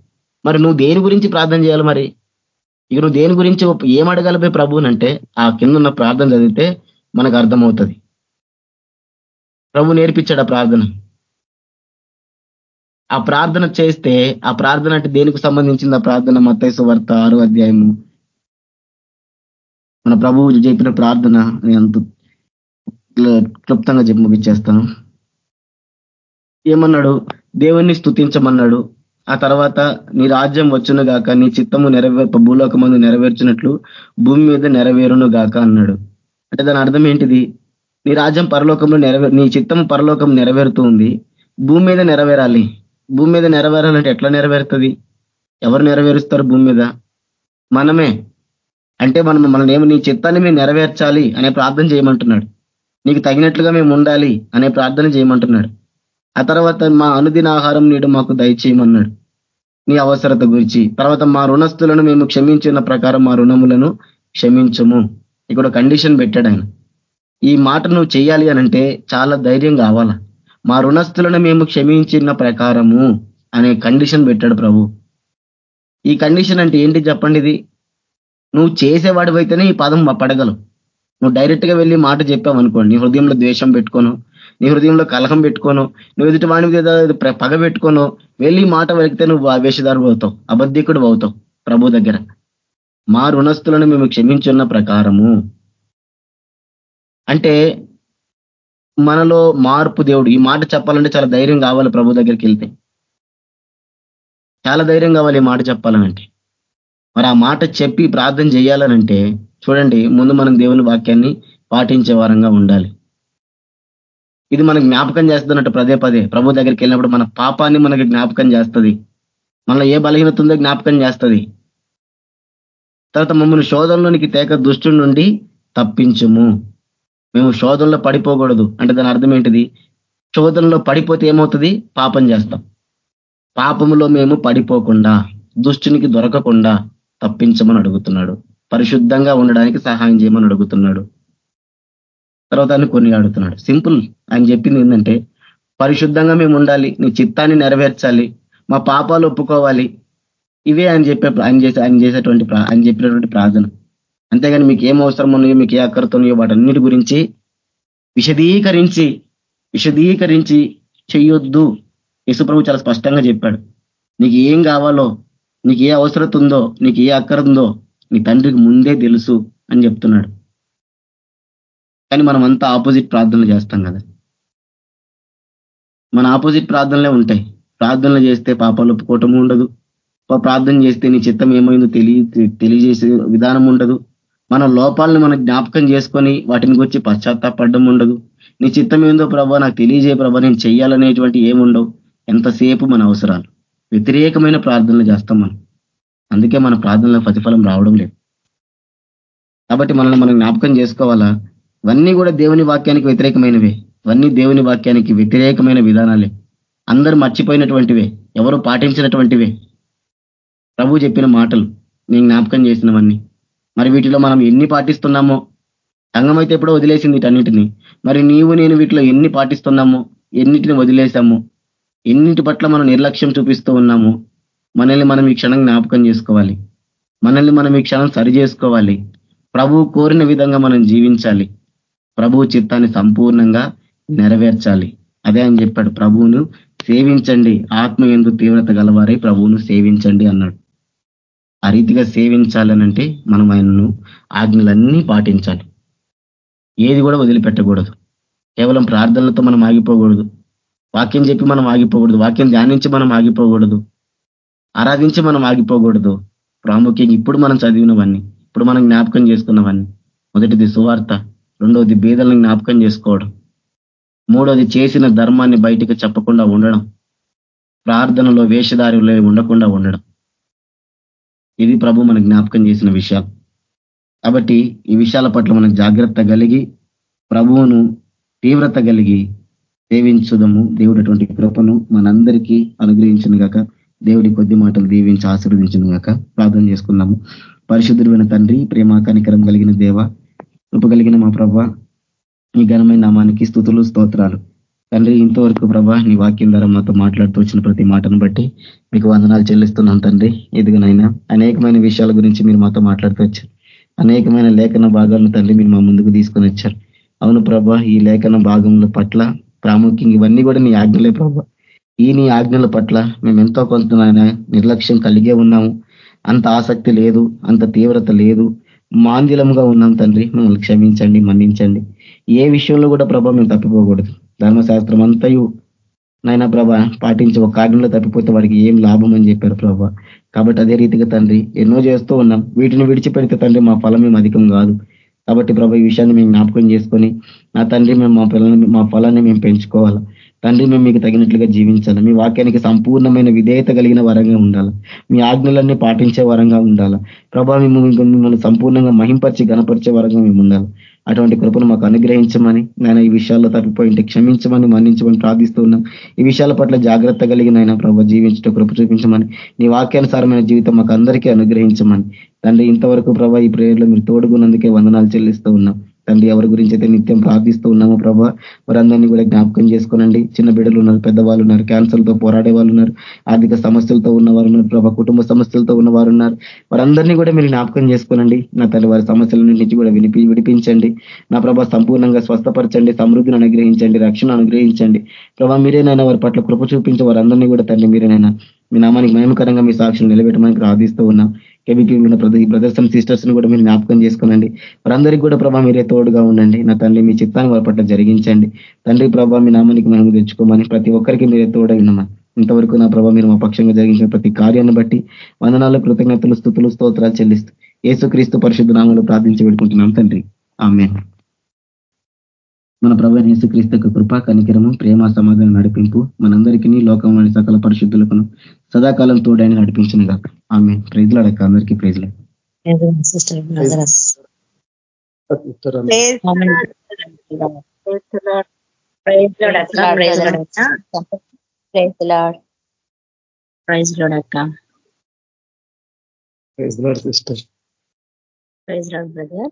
మరి నువ్వు దేని గురించి ప్రార్థన చేయాలి మరి? ఇక నువ్వు దేని గురించి ఏం అడగాలి ప్రభువునంటే ఆ కింద ఉన్న ప్రార్థన చదివితే మనకు అర్థమవుతుంది. ప్రభు నేర్పించాడు ఆ ప్రార్థన. ఆ ప్రార్థన చేస్తే ఆ ప్రార్థన అంటే దేనికి సంబంధించింది ఆ ప్రార్థన? మత్తైసు వార్త ఆరో అధ్యాయము. మన ప్రభువు చెప్పిన ప్రార్థన నేను అంత క్లుప్తంగా చెప్పి ముగించేస్తాను ఏమన్నాడు? దేవుణ్ణి స్తుతించమన్నాడు. ఆ తర్వాత నీ రాజ్యం వచ్చును గాక నీ చిత్తము నెరవేర్ప భూలోకమందు నెరవేర్చినట్లు భూమి మీద నెరవేరును గాక అన్నాడు. అంటే దాని అర్థం ఏంటిది? నీ రాజ్యం పరలోకంలో నెరవేరు నీ చిత్తము పరలోకం నెరవేరుతూ ఉంది. భూమి మీద నెరవేరాలి. భూమి మీద నెరవేరాలంటే ఎట్లా నెరవేరుతుంది? ఎవరు నెరవేరుస్తారు భూమి మీద? మనమే. అంటే మనం మనం ఏమి నీ చిత్తాన్ని మేము నెరవేర్చాలి అనే ప్రార్థన చేయమంటున్నాడు. నీకు తగినట్లుగా మేము ఉండాలి అనే ప్రార్థన చేయమంటున్నాడు. ఆ తర్వాత మా అనుదిన ఆహారం నీడు మాకు దయచేయమన్నాడు. నీ అవసరత గురించి. తర్వాత మా రుణస్తులను మేము క్షమించిన ప్రకారం మా రుణములను క్షమించము. ఇక్కడ కండిషన్ పెట్టాడు ఆయన. ఈ మాట నువ్వు చేయాలి అనంటే చాలా ధైర్యం కావాలా? మా రుణస్తులను మేము క్షమించిన ప్రకారము అనే కండిషన్ పెట్టాడు ప్రభు. ఈ కండిషన్ అంటే ఏంటి చెప్పండి ఇది? నువ్వు చేసేవాడివైతేనే ఈ పదం పడగలవు. నువ్వు డైరెక్ట్గా వెళ్ళి మాట చెప్పావు అనుకోండి నీ హృదయంలో ద్వేషం పెట్టుకోను నీ హృదయంలో కలహం పెట్టుకోను నువ్వు ఎదుటి వాడి మీద పగ పెట్టుకోను వెళ్ళి మాట వెలిగితే నువ్వు ఆవేశదారు అవుతావు అబద్ధికుడు అవుతావు ప్రభు దగ్గర. మా రుణస్తులను మేము క్షమించున్న ప్రకారము. అంటే మనలో మార్పు దేవుడు. ఈ మాట చెప్పాలంటే చాలా ధైర్యం కావాలి ప్రభు దగ్గరికి వెళ్తే. చాలా ధైర్యం కావాలి ఈ మాట చెప్పాలనంటే మరి ఆ మాట చెప్పి ప్రార్థన చేయాలనంటే చూడండి ముందు మనం దేవుని వాక్యాన్ని పాటించే వారంగా ఉండాలి. ఇది మనకు జ్ఞాపకం చేస్తున్నట్టు పదే పదే. ప్రభు దగ్గరికి వెళ్ళినప్పుడు మన పాపాన్ని మనకి జ్ఞాపకం చేస్తుంది. మనలో ఏ బలహీనత ఉందో జ్ఞాపకం చేస్తుంది. తర్వాత మమ్మల్ని శోధంలోనికి తేక దుష్టు నుండి తప్పించుము. మేము శోధనలో పడిపోకూడదు. అంటే దాని అర్థం ఏంటిది? శోధనలో పడిపోతే ఏమవుతుంది? పాపం చేస్తాం. పాపములో మేము పడిపోకుండా దుష్టునికి దొరకకుండా తప్పించమని అడుగుతున్నాడు. పరిశుద్ధంగా ఉండడానికి సహాయం చేయమని అడుగుతున్నాడు. తర్వాత ఆయన కొన్ని అడుగుతున్నాడు. సింపుల్. ఆయన చెప్పింది ఏంటంటే పరిశుద్ధంగా మేము ఉండాలి నీ చిత్తాన్ని నెరవేర్చాలి మా పాపాలు ఒప్పుకోవాలి. ఇవే ఆయన చెప్పే ఆయన చేసే ఆయన చేసేటువంటి ఆయన చెప్పినటువంటి ప్రార్థన. అంతేగాని మీకు ఏం అవసరం ఉన్నాయో మీకు ఏ అక్కరతున్నాయో వాటన్నిటి గురించి విశదీకరించి విశదీకరించి చెయ్యొద్దు. యశుప్రభు చాలా స్పష్టంగా చెప్పాడు. నీకు ఏం కావాలో నీకు ఏ అవసరత ఉందో నీకు ఏ అక్కర ఉందో నీ తండ్రికి ముందే తెలుసు అని చెప్తున్నాడు. కానీ మనం అంతా ఆపోజిట్ ప్రార్థనలు చేస్తాం కదా. మన ఆపోజిట్ ప్రార్థనలే ఉంటాయి. ప్రార్థనలు చేస్తే పాపాలు ఒప్పుకోవటం ఉండదు. ప్రార్థన చేస్తే నీ చిత్తం ఏమైందో తెలియ తెలియజేసే విధానం ఉండదు. మన లోపాలను మనం జ్ఞాపకం చేసుకొని వాటిని గురించి పశ్చాత్తాపడడం ఉండదు. నీ చిత్తం ఏందో ప్రభా నాకు తెలియజేయ ప్రభా నేను చెయ్యాలనేటువంటి ఏముండవు ఎంతసేపు మన అవసరాలు? వ్యతిరేకమైన ప్రార్థనలు చేస్తాం మనం. అందుకే మన ప్రార్థనలో ప్రతిఫలం రావడం లేదు. కాబట్టి మనల్ని మనం జ్ఞాపకం చేసుకోవాలా? ఇవన్నీ కూడా దేవుని వాక్యానికి వ్యతిరేకమైనవే. ఇవన్నీ దేవుని వాక్యానికి వ్యతిరేకమైన విధానాలే. అందరూ మర్చిపోయినటువంటివే. ఎవరు పాటించినటువంటివే. ప్రభు చెప్పిన మాటలు నేను జ్ఞాపకం చేసినవన్నీ. మరి వీటిలో మనం ఎన్ని పాటిస్తున్నామో? సంఘం అయితే ఎప్పుడో వదిలేసింది వీటన్నిటిని. మరి నీవు నేను వీటిలో ఎన్ని పాటిస్తున్నామో? ఎన్నిటిని వదిలేసాము ఎన్నింటి పట్ల మనం నిర్లక్ష్యం చూపిస్తూ ఉన్నాము? మనల్ని మనం ఈ క్షణం జ్ఞాపకం చేసుకోవాలి. మనల్ని మనం ఈ క్షణం సరి చేసుకోవాలి. ప్రభువు కోరిన విధంగా మనం జీవించాలి. ప్రభువు చిత్తాన్ని సంపూర్ణంగా నెరవేర్చాలి. అదే అని చెప్పాడు ప్రభువును సేవించండి. ఆత్మ ఎందు తీవ్రత గలవారై ప్రభువును సేవించండి అన్నాడు. ఆ రీతిగా సేవించాలనంటే మనం ఆయనను ఆజ్ఞలన్నీ పాటించాలి. ఏది కూడా వదిలిపెట్టకూడదు. కేవలం ప్రార్థనలతో మనం ఆగిపోకూడదు. వాక్యం చెప్పి మనం ఆగిపోకూడదు. వాక్యం ధ్యానించి మనం ఆగిపోకూడదు. ఆరాధించి మనం ఆగిపోకూడదు. ప్రాముఖ్యంగా ఇప్పుడు మనం చదివినవన్నీ ఇప్పుడు మనం జ్ఞాపకం చేసుకున్నవన్నీ. మొదటిది సువార్త రెండవది బీదలను జ్ఞాపకం చేసుకోవడం. మూడవది చేసిన ధర్మాన్ని బయటికి చెప్పకుండా ఉండడం. ప్రార్థనలో వేషధారిలో ఉండకుండా ఉండడం. ఇది ప్రభు మన జ్ఞాపకం చేసిన విషయాలు కాబట్టి ఈ విషయాల పట్ల మనం జాగ్రత్త కలిగి ప్రభువును తీవ్రత కలిగి సేవించుదము. దేవుడు అటువంటి కృపను మనందరికీ అనుగ్రహించిన గాక. దేవుడి కొద్ది మాటలు దీవించి ఆశీర్వదించిన గాక. ప్రార్థన చేసుకున్నాము పరిశుద్ధుడైన తండ్రి ప్రేమ కనికరం కలిగిన దేవ కృపగలిగిన మా ప్రభ ఈ ఘనమైన నామానికి స్థుతులు స్తోత్రాలు. తండ్రి ఇంతవరకు ప్రభా నీ వాక్యం ద్వారా మాతో మాట్లాడుతూ వచ్చిన ప్రతి మాటను బట్టి మీకు వందనాలు చెల్లిస్తున్నాం తండ్రి. ఎదుగునైనా అనేకమైన విషయాల గురించి మీరు మాతో మాట్లాడుతూ వచ్చారు. అనేకమైన లేఖన భాగాలను తండ్రి మీరు మా ముందుకు తీసుకొని వచ్చారు. అవును ప్రభా ఈ లేఖన భాగముల పట్ల ప్రాముఖ్యంగా ఇవన్నీ కూడా నీ ఆజ్ఞలే ప్రభా. ఈ నీ ఆజ్ఞల పట్ల మేము ఎంతో కొంత నాయన నిర్లక్ష్యం కలిగే ఉన్నాము. అంత ఆసక్తి లేదు అంత తీవ్రత లేదు. మాందిలంగా ఉన్నాం తండ్రి. మిమ్మల్ని క్షమించండి మన్నించండి. ఏ విషయంలో కూడా ప్రభా మేము తప్పిపోకూడదు. ధర్మశాస్త్రం అంతయు నాయన ప్రభ పాటించి ఒక కార్యంలో తప్పిపోతే వాడికి ఏం లాభం అని చెప్పారు ప్రభ. కాబట్టి అదే రీతిగా తండ్రి ఎన్నో చేస్తూ ఉన్నాం. వీటిని విడిచిపెడితే తండ్రి మా ఫలం మేము అధికం కాదు. కాబట్టి ప్రభా ఈ విషయాన్ని మేము జ్ఞాపకం చేసుకొని నా తండ్రి మేము మా పిల్లల్ని మా ఫలాన్ని మేము పెంచుకోవాలి. తండ్రి మేము మీకు తగినట్లుగా జీవించాలి. మీ వాక్యానికి సంపూర్ణమైన విధేయత కలిగిన వరంగా ఉండాలి. మీ ఆజ్ఞలన్నీ పాటించే వరంగా ఉండాలి. ప్రభా మేము మిమ్మల్ని సంపూర్ణంగా మహింపరిచి గణపరిచే వరంగా మేము ఉండాలి. అటువంటి కృపను మాకు అనుగ్రహించమని నేను ఈ విషయాల్లో తప్పిపోయింటే క్షమించమని మన్నించమని ప్రార్థిస్తూ ఉన్నాం. ఈ విషయాల పట్ల జాగ్రత్త కలిగిన ఆయన ప్రభు జీవించడం కృప చూపించమని నీ వాక్యానుసారమైన జీవితం మాకు అందరికీ అనుగ్రహించమని. తండ్రి ఇంతవరకు ప్రభా ఈ ప్రేయర్లో మీరు తోడుగున్నందుకే వందనాలు చెల్లిస్తూ ఉన్నాం. తండ్రి ఎవరి గురించి అయితే నిత్యం ప్రార్థిస్తూ ఉన్నామో ప్రభా వారందరినీ కూడా జ్ఞాపకం చేసుకోనండి. చిన్న బిడ్డలు ఉన్నారు పెద్దవాళ్ళు ఉన్నారు క్యాన్సర్తో పోరాడే వాళ్ళు ఉన్నారు ఆర్థిక సమస్యలతో ఉన్నవారు ఉన్నారు ప్రభా కుటుంబ సమస్యలతో ఉన్నవారు ఉన్నారు. వారందరినీ కూడా మీరు జ్ఞాపకం చేసుకోనండి. నా తల్లి వారి సమస్యల నుంచి కూడా వినిపి విడిపించండి. నా ప్రభా సంపూర్ణంగా స్వస్థపరచండి సమృద్ధిని అనుగ్రహించండి రక్షణ అనుగ్రహించండి. ప్రభా మీరేనైనా వారి పట్ల కృప చూపించే వారందరినీ కూడా తండ్రి మీరేనైనా మీ నామానికి మహిమకరంగా మీ సాక్షులు నిలబెట్టమని ప్రార్థిస్తూ ఉన్నాం. కేబీపీ ఉన్న బ్రదర్స్ అండ్ సిస్టర్స్ని కూడా మీరు జ్ఞాపకం చేసుకోనండి. వారందరికీ కూడా ప్రభా మీరే తోడుగా ఉండండి. నా తండ్రి మీ చిత్తాన్ని వారి పట్ల జరిగించండి. తండ్రి ప్రభా మీ నామానికి మేము తెచ్చుకోమని ప్రతి ఒక్కరికి మీరే తోడై ఉన్నామని ఇంతవరకు నా ప్రభా మీరు మా పక్షంగా జరిగించిన ప్రతి కార్యాన్ని బట్టి వందనాలు కృతజ్ఞతలు స్థుతులు స్తోత్రాలు చెల్లిస్తూ ఏసుక్రీస్తు పరిశుద్ధ నామంలో ప్రార్థించి పెట్టుకుంటున్నాం తండ్రి. ఆమె మన ప్రభు యేసుక్రీస్తు యొక్క కృపా కనికరము ప్రేమ సమాధానం నడిపింపు మనందరికీ లోకంలోని సకల పరిశుద్ధులకు సదాకాలం తోడని నడిపించిన కాక ఆమె ప్రైజ్లు అడక్క అందరికీ ప్రైజ్లు ప్రైజ్ లోడ్. అక్క. Praise Lord sister. Praise Lord brother.